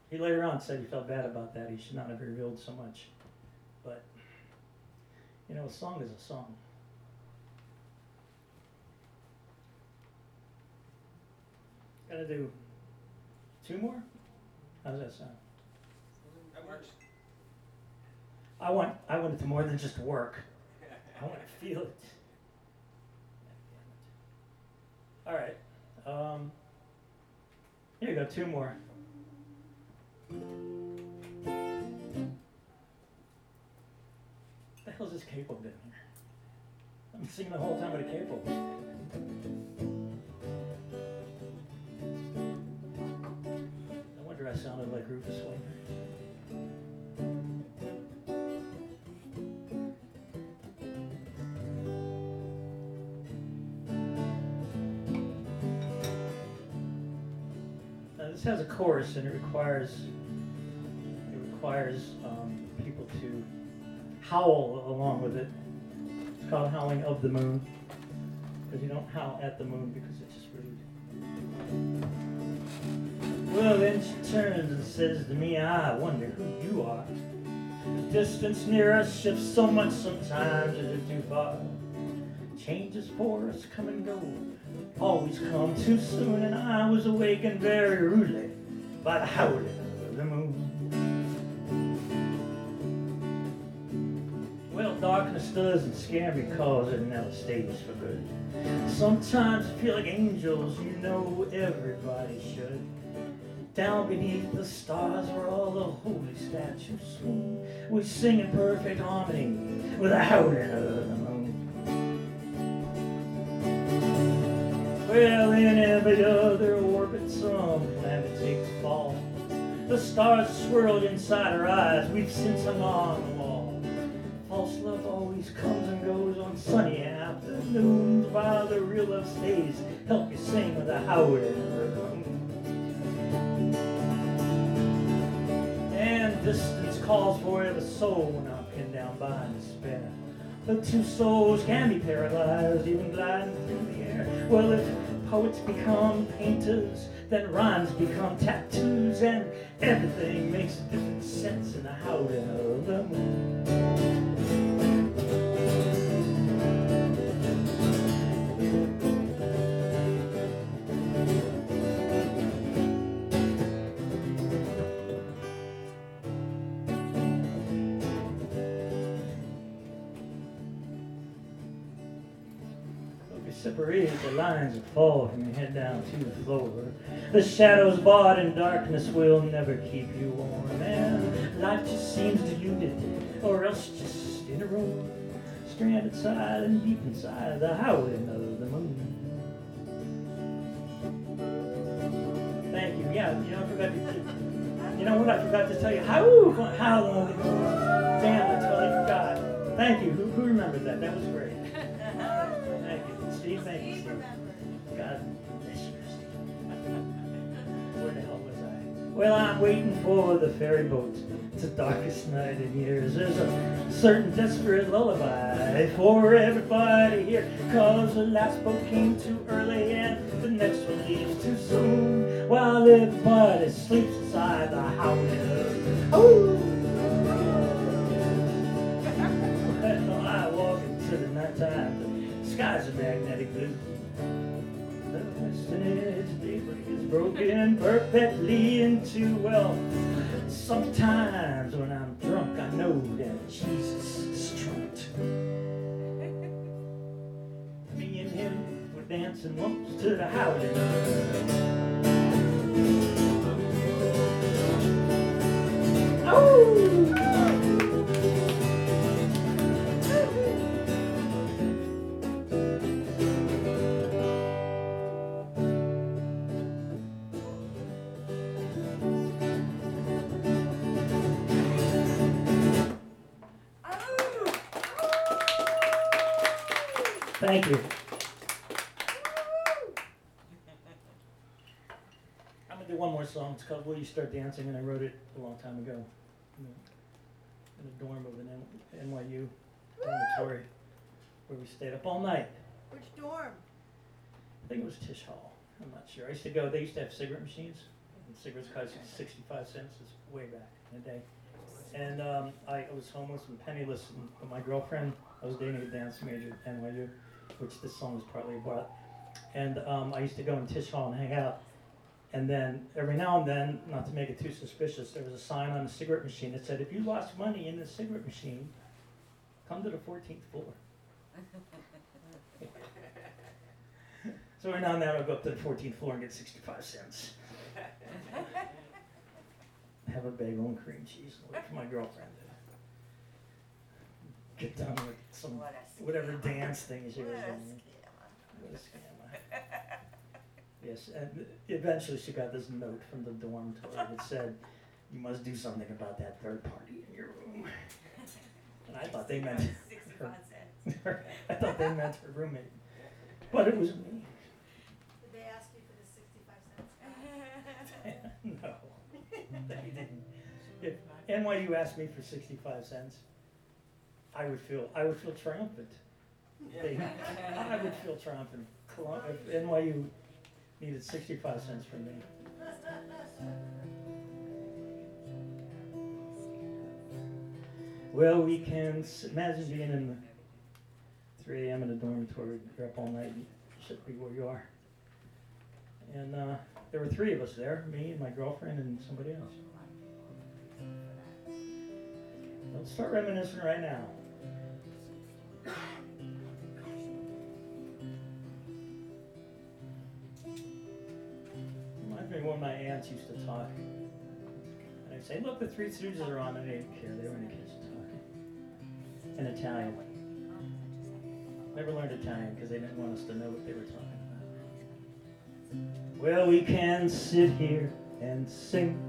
He later on said he felt bad about that. He should not have revealed so much. But, you know, a song is a song. Gotta do two more? How does that sound? That works. I want I want it to more than just work. I want to [LAUGHS] feel it. All right. Um, here you go. Two more. The hell's this capo doing here? I'm singing the whole time with a capo. No wonder I sounded like Rufus Wainwright. This has a chorus and it requires it requires um, people to howl along with it. It's called howling of the moon because you don't howl at the moon because it's just rude. Well, then she turns and says to me, I wonder who you are. The distance near us shifts so much sometimes it is too far. Changes for us come and go, always come too soon, and I was awakened very rudely by the howling darkness doesn't scare me cause it never stays for good. Sometimes I feel like angels, you know everybody should. Down beneath the stars where all the holy statues swoon, we sing in perfect harmony with the howling of the moon. Well, in every other orbit, some planet takes a fall. The stars swirled inside our eyes, we've since hung on False love always comes and goes on sunny afternoons, while the real love stays. Help me sing with the moon. And distance calls for every soul when I'm pinned down by despair. The two souls can be paralyzed, even gliding through the air. Well, if poets become painters, then rhymes become tattoos, and everything makes a different sense in the howling of the moon. If you separate the lines fall from your head down to the floor, the shadows barred in darkness will never keep you warm, and life just seems diluted, or else just in a room, stranded silent deep inside the howling of the moon. Thank you. Yeah, you know, I forgot to. You know what? I forgot to tell you how how long ago. Damn, I totally forgot. Thank you. Who, who remembered that? That was great. You. God bless you. [LAUGHS] Where the hell was I? Well, I'm waiting for the ferry boat. It's the darkest night in years. There's a certain desperate lullaby for everybody here. Cause the last boat came too early and the next one leaves too soon. While everybody sleeps inside the of oh. Well, I walk into the nighttime. Skies are magnetic blue. The edge daybreak is broken perfectly into well. Sometimes when I'm drunk, I know that Jesus is trumped. Me and him were dancing once to the howling. Thank called "Will You Start Dancing," and I wrote it a long time ago in a, in a dorm of an N- NYU dormitory where we stayed up all night. Which dorm? I think it was Tisch Hall. I'm not sure. I used to go. They used to have cigarette machines. And cigarettes cost 65 cents. It's way back in the day. And um, I was homeless and penniless. And my girlfriend, I was dating a dance major at NYU, which this song is partly about. And um, I used to go in Tisch Hall and hang out. And then every now and then, not to make it too suspicious, there was a sign on the cigarette machine that said, "If you lost money in the cigarette machine, come to the 14th floor." [LAUGHS] So every now and then I'll go up to the 14th floor and get 65 cents. [LAUGHS] Have a bagel and cream cheese and wait for my girlfriend to get done with some What whatever dance thing she was doing. What a scammer. [LAUGHS] Yes, and eventually she got this note from the dorm to her that [LAUGHS] said, "You must do something about that third party in your room." And I thought they meant [LAUGHS] Sixty-five cents. her. [LAUGHS] I thought they meant her roommate, but it was me. Did they ask you for the sixty-five cents? no, they didn't. If NYU asked me for sixty-five cents, I would feel I would feel triumphant. They, I would feel triumphant. Colum- If NYU needed sixty-five cents from me. Well, we can imagine being in the 3 a.m. in a dormitory. You're up all night. Should be where you are. And uh, there were three of us there me and my girlfriend and somebody else. Let's start reminiscing right now. Of when my aunts used to talk. And I'd say, Look, the Three Stooges are on. And they didn't care. They were in the kitchen talking. In Italian. Never learned Italian because they didn't want us to know what they were talking about. Well, we can sit here and sing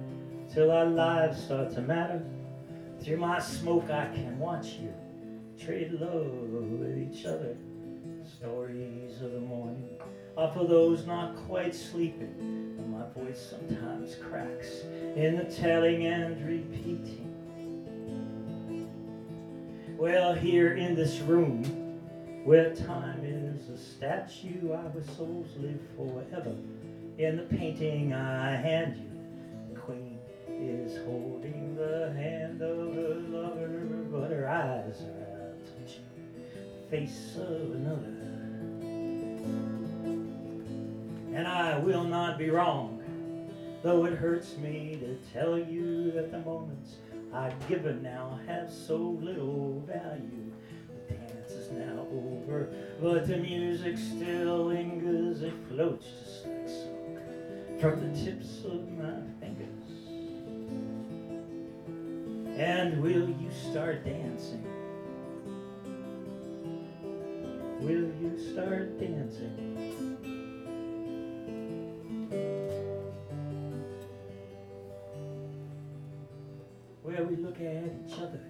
till our lives start to matter. Through my smoke, I can watch you trade love with each other. Stories of the morning are for those not quite sleeping, and my voice sometimes cracks in the telling and repeating. Well, here in this room, where time is a statue, our souls live forever. In the painting I hand you, the queen is holding the hand of her lover, but her eyes are touching the face of another. And I will not be wrong, though it hurts me to tell you that the moments I've given now have so little value. The dance is now over, but the music still lingers. It floats just like smoke from the tips of my fingers. And will you start dancing? Will you start dancing? We look at each other,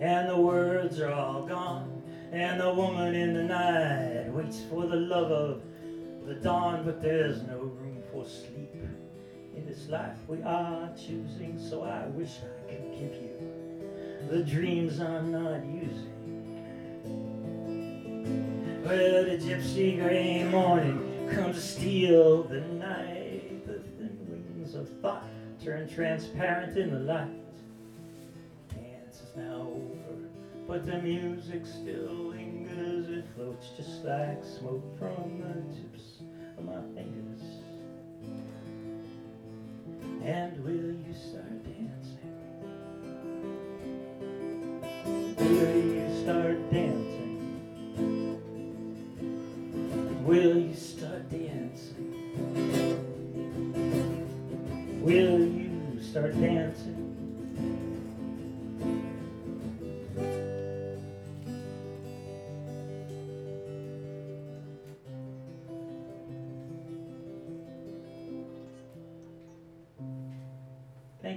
and the words are all gone, and the woman in the night waits for the love of the dawn, but there's no room for sleep in this life we are choosing. So I wish I could give you the dreams I'm not using. Well, the gypsy gray morning comes to steal the night. The thin wings of thought turn transparent in the light now over. But the music still lingers, it floats just like smoke from the tips of my fingers. And will you start dancing? Will you start dancing? Will you start dancing? Will you start dancing?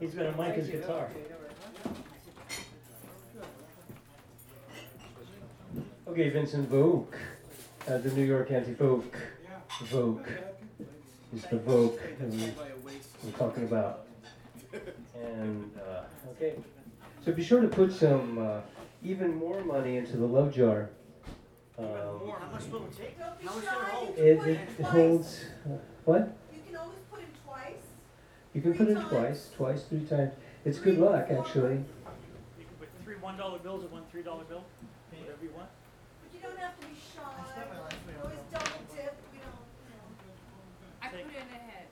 He's gonna mic his guitar. Okay, Vincent Vok, uh, the New York anti-Vogue. Vogue is the Vogue that we, we're talking about. And, uh, okay. So be sure to put some, uh, even more money into the love jar. Um, How much will it take? Don't How much shy. will it hold? You it, can it, in it twice. holds, uh, what? You can always put in twice. You can put in twice, twice, three times. It's good luck, actually. You can put three one dollar bills and one three dollar bill, whatever you want. But you don't have to be shy. Always double dip. We don't, you know. I put it in a head.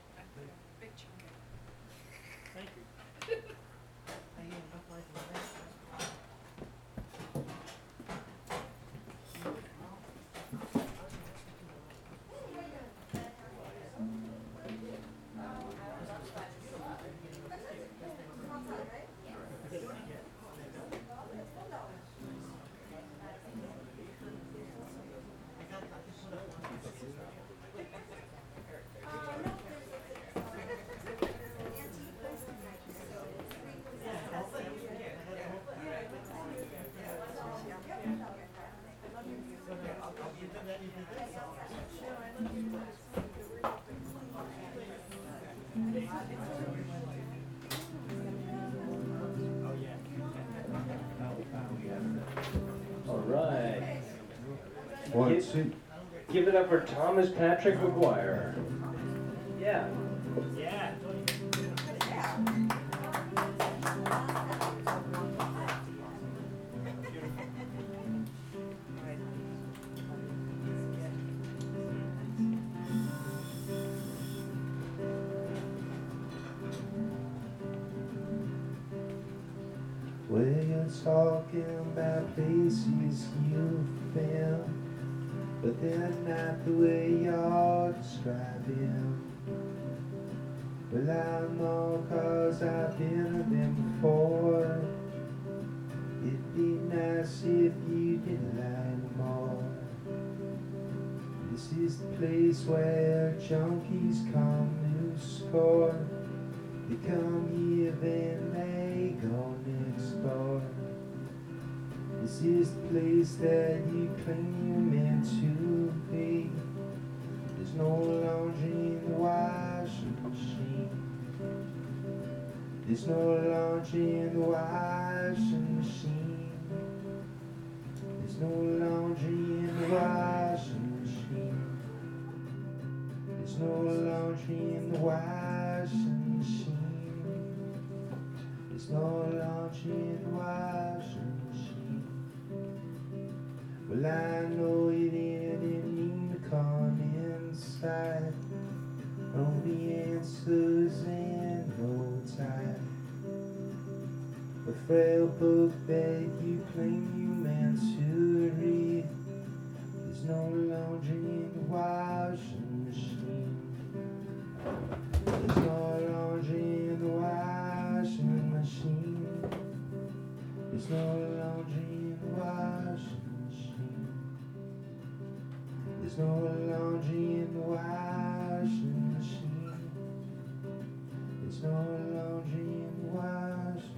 One, Give- it up for Thomas Patrick Maguire. Yeah. Yeah. Well, you're talking about places been, but they're not the way you're describing. Well, I know cause I've been to them before. It'd be nice if you didn't lie more. This is the place where junkies come to score. They come here, then they go next door. This is the place that you claim meant to be. There's no laundry in the washing machine. There's no laundry in the washing machine. There's no laundry in the washing machine. There's no laundry in the washing machine. There's no laundry in the washing machine. Well, I know you didn't mean to come inside. No, the answer's in no time. The frail book that you claim you meant to read. There's no laundry in the washing machine. There's no laundry in the washing machine. There's no laundry in the washing. There's no laundry in the washing machine. There's no laundry in the washing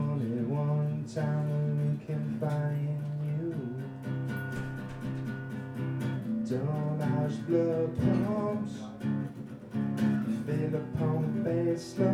only one time we can find you. Don't house blood pumps, fill a pump baseline.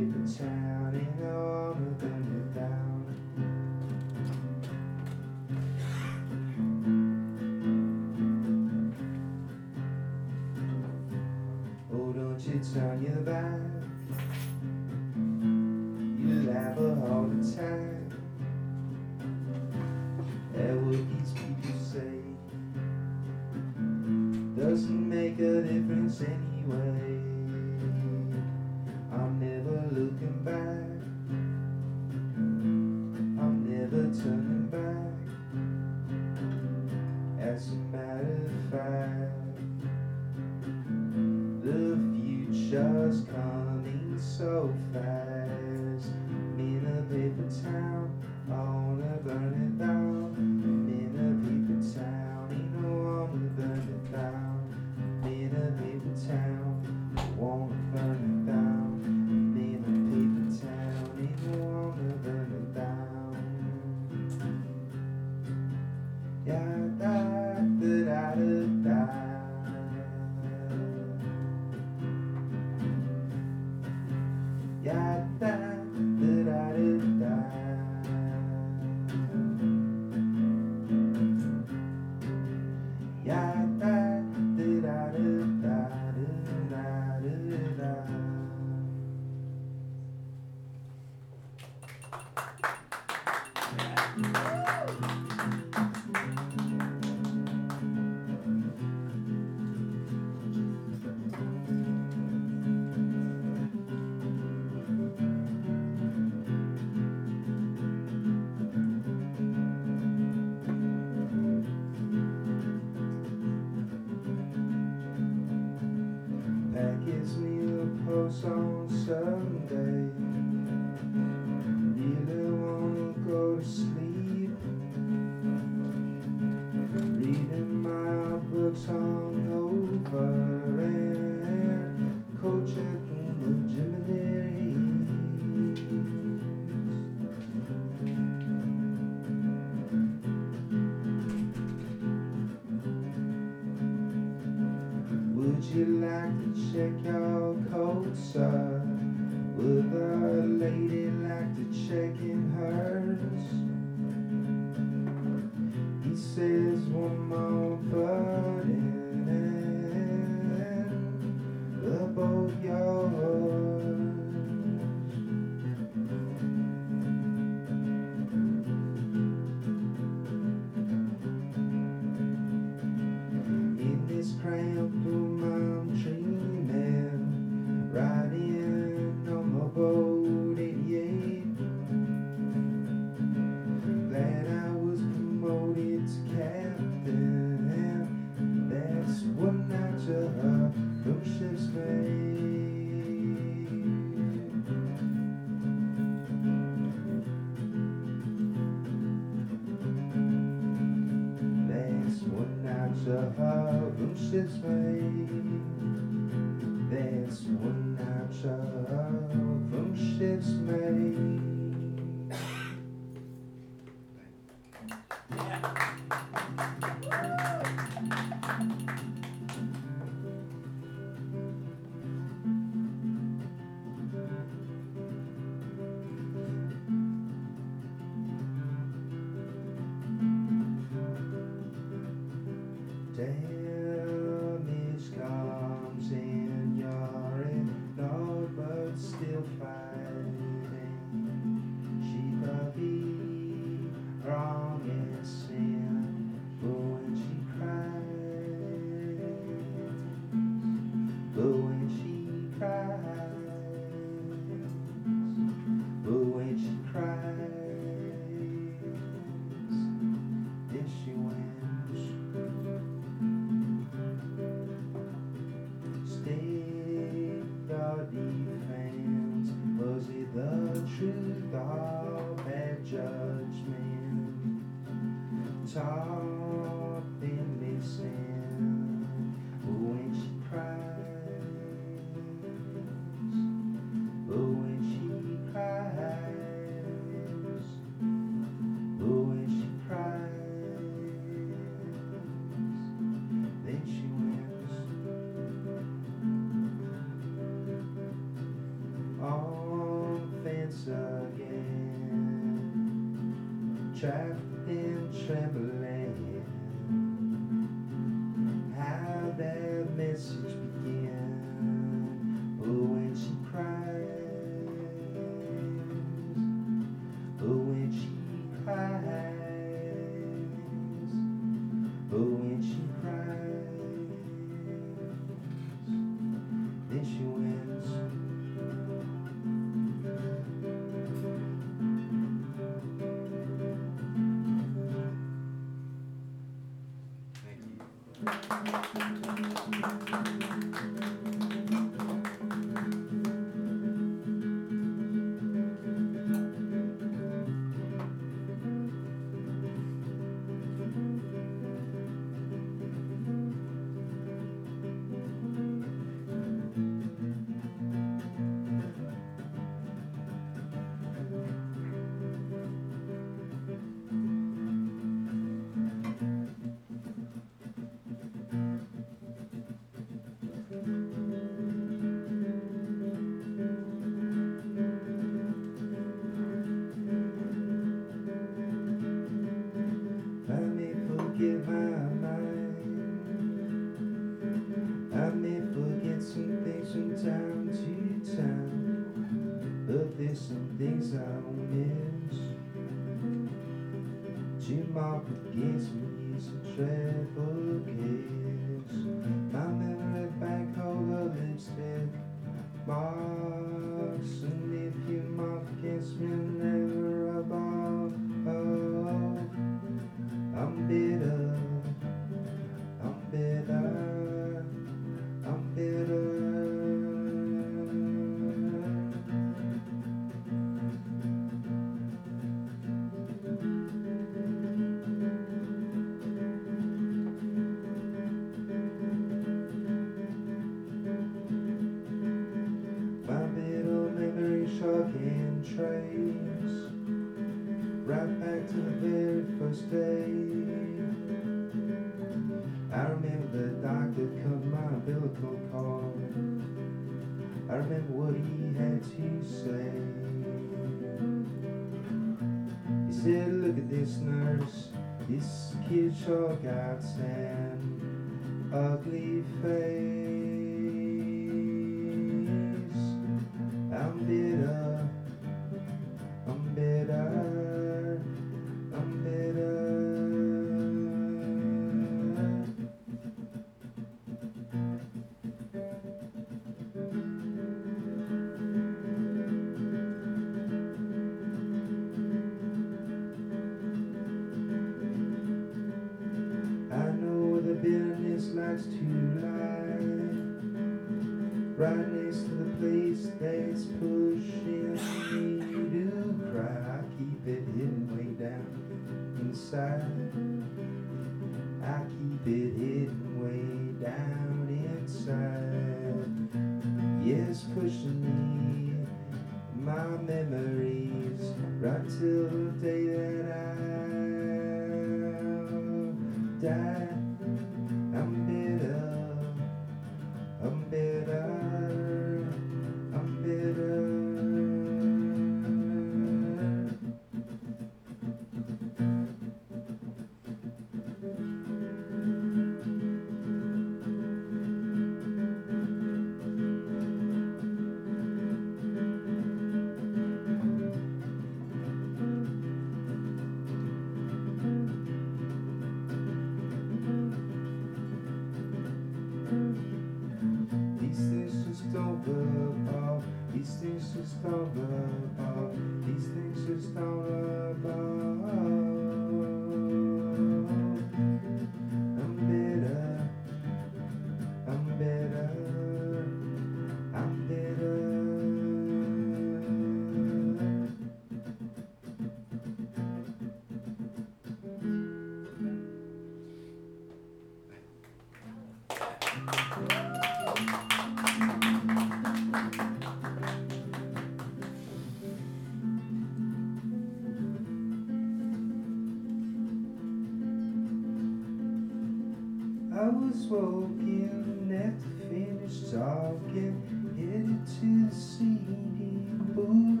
I was walking after finished talking, headed to the CD booth.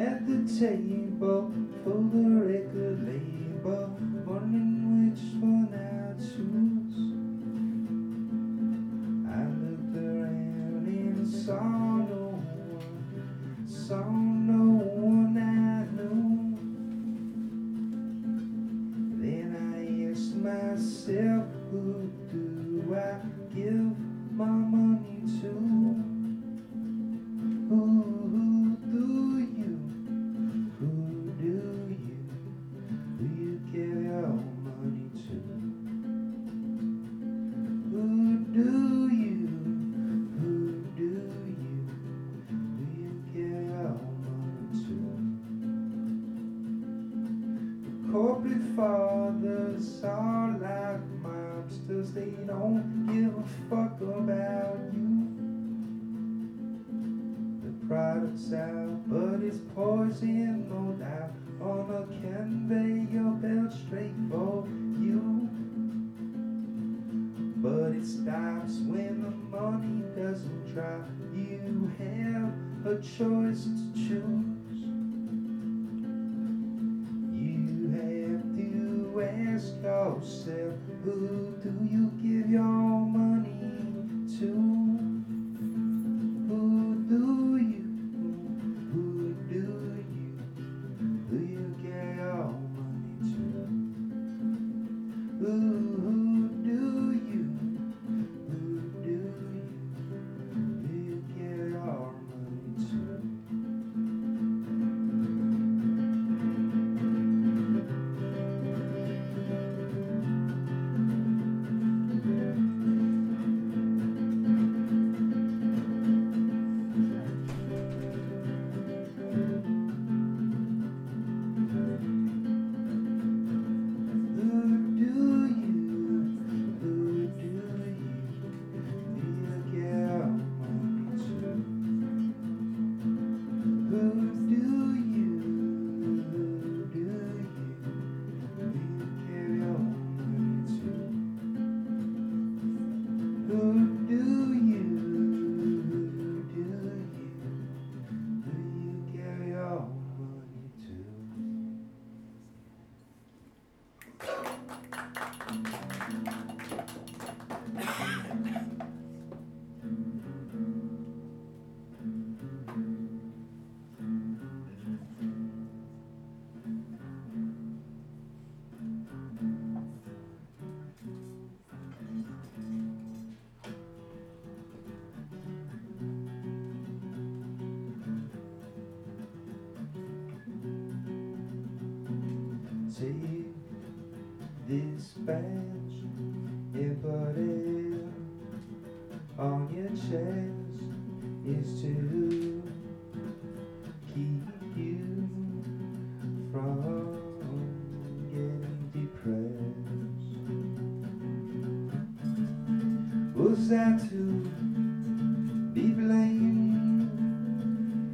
At the table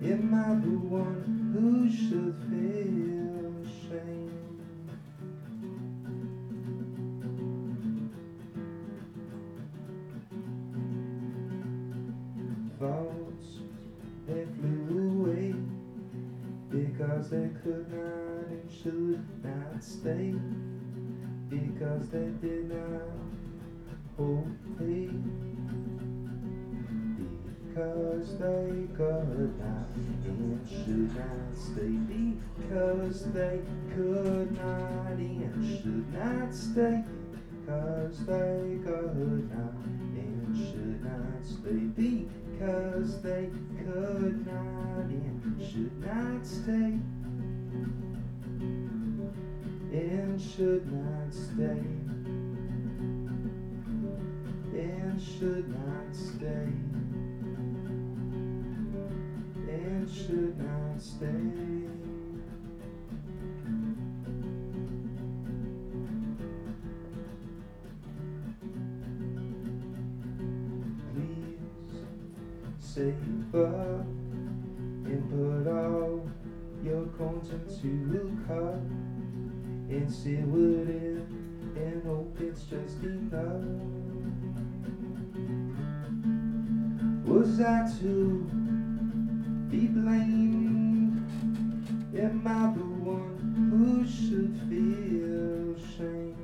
Am I the one who should feel shame? Thoughts they flew away because they could not and should not stay because they did not obey because they could not and should not stay because they could not and should not stay because they could not and should not stay because they could not and should not stay and should not stay and should not stay and should not stay. Please save up and put all your coins into a cup and with it and hope it's just enough. Was I to be blamed? Am I the one who should feel shame?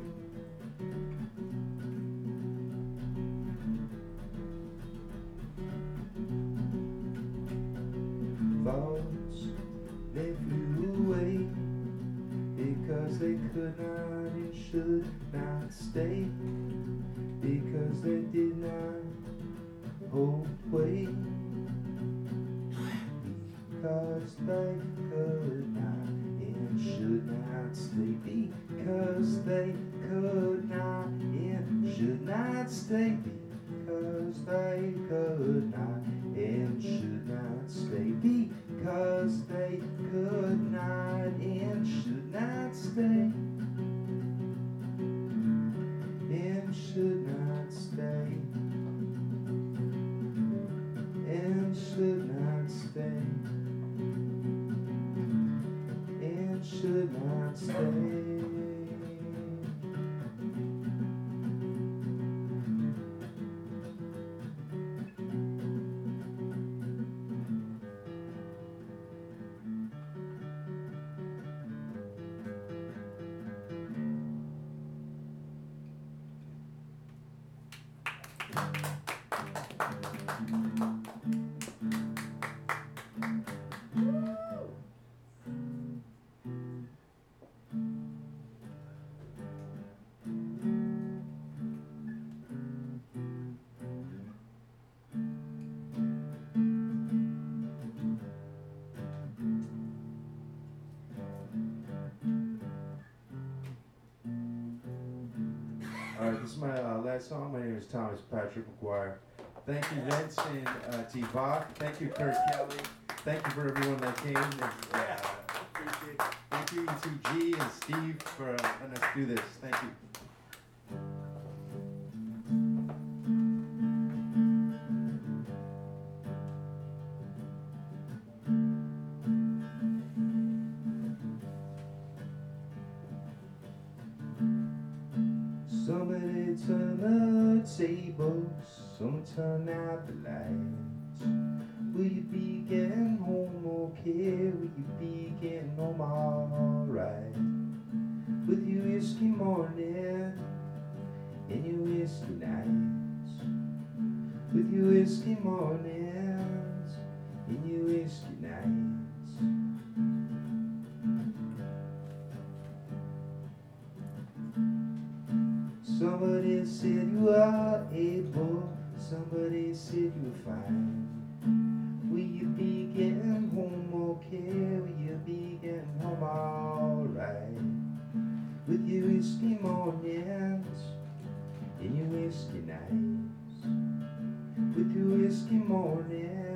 Thoughts they flew away because they could not and should not stay because they did not hold weight because they could not and should not stay because they could not and should not stay because they could not and should not stay because they could not and should not stay and should not stay and should not stay should not stay. Name is Thomas Patrick Maguire. Thank you, Vince and uh, T. Bach. Thank you, Kirk Kelly. Thank you for everyone that came. And, uh. Thank you, E2G and Steve, for uh, letting us do this. Thank you. Somebody turn the tables, some turn out the lights. Will you be getting home okay? Will you be getting home alright? With your whiskey morning and your whiskey nights. With your whiskey mornings and your whiskey Somebody said you are able, somebody said you were fine. Will you be getting home okay? Will you be getting home alright? With your whiskey mornings and your whiskey nights. With your whiskey mornings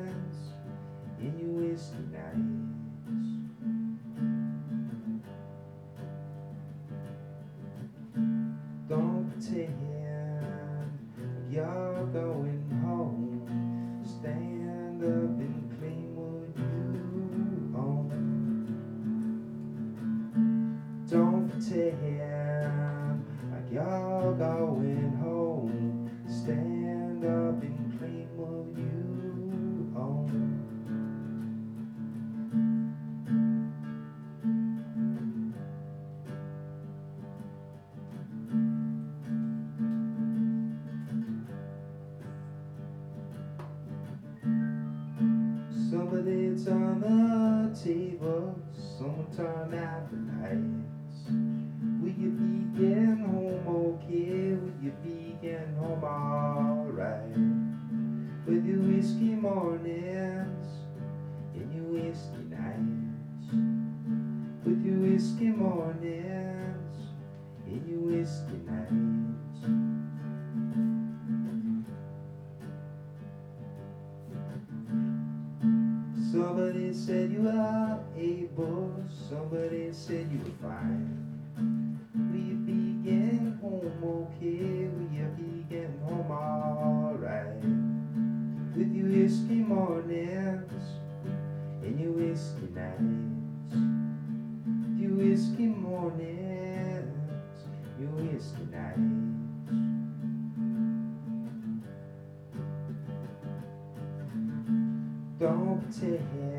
Don't pretend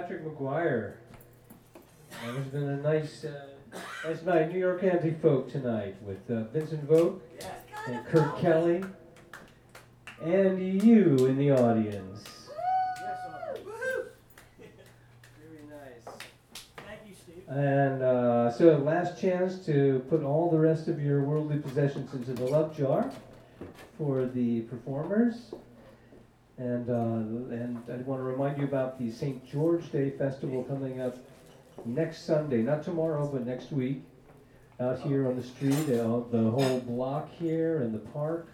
Patrick Maguire. That has been a nice, uh, nice night. New York Anti Folk tonight with uh, Vincent Vok and Kirk Kelly, and you in the audience. Very nice. Thank you, Steve. And uh, so, last chance to put all the rest of your worldly possessions into the love jar for the performers. And uh, and I want to remind you about the St. George Day Festival coming up next Sunday, not tomorrow, but next week, out here on the street, uh, the whole block here and the park.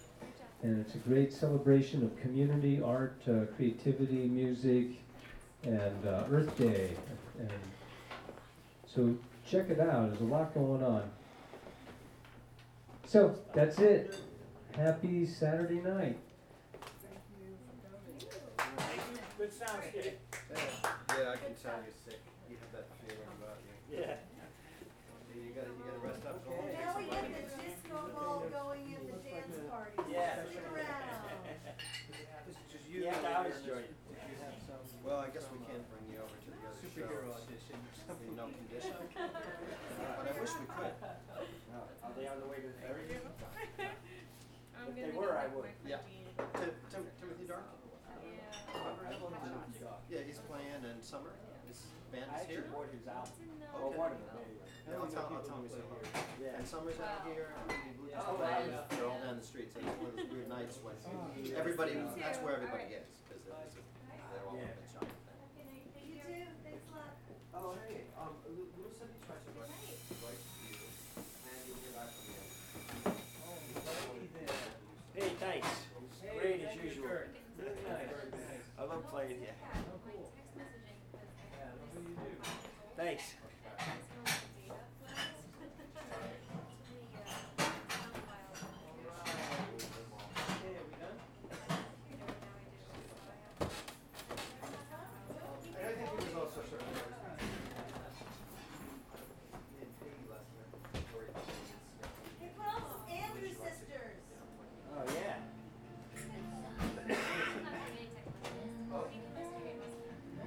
And it's a great celebration of community, art, uh, creativity, music, and uh, Earth Day. And so check it out. There's a lot going on. So that's it. Happy Saturday night. Good sound, Yeah, I can tell you're sick. You have that feeling about you. Yeah. You gotta, you gotta rest up. Go home, get Now we some get vitamins. the disco ball going in the dance party. Yeah. Stick around. This is just you. Yeah, and I was your- joined. Well, I guess we can't bring you over to the other Superhero shows. audition. In no condition. But I wish we could. Are they on the way to the ferry? I'm If gonna they be were, I back would. with my Yeah. team. Tim, Tim, Timothy Dark? Yeah. Yeah, he's playing in summer. His band I is here. actually bought his album. No. Or Okay. one of them, anyway. Yeah, I'll tell, I'll tell him he's here. Yeah. And Summer's out here, and Blue Oh, playing, wow. they're all down the street, so it's one of those weird nights when oh, everybody, that's where everybody is, because they're all Yeah. up in shop. You too, thanks a lot. Oh, hey,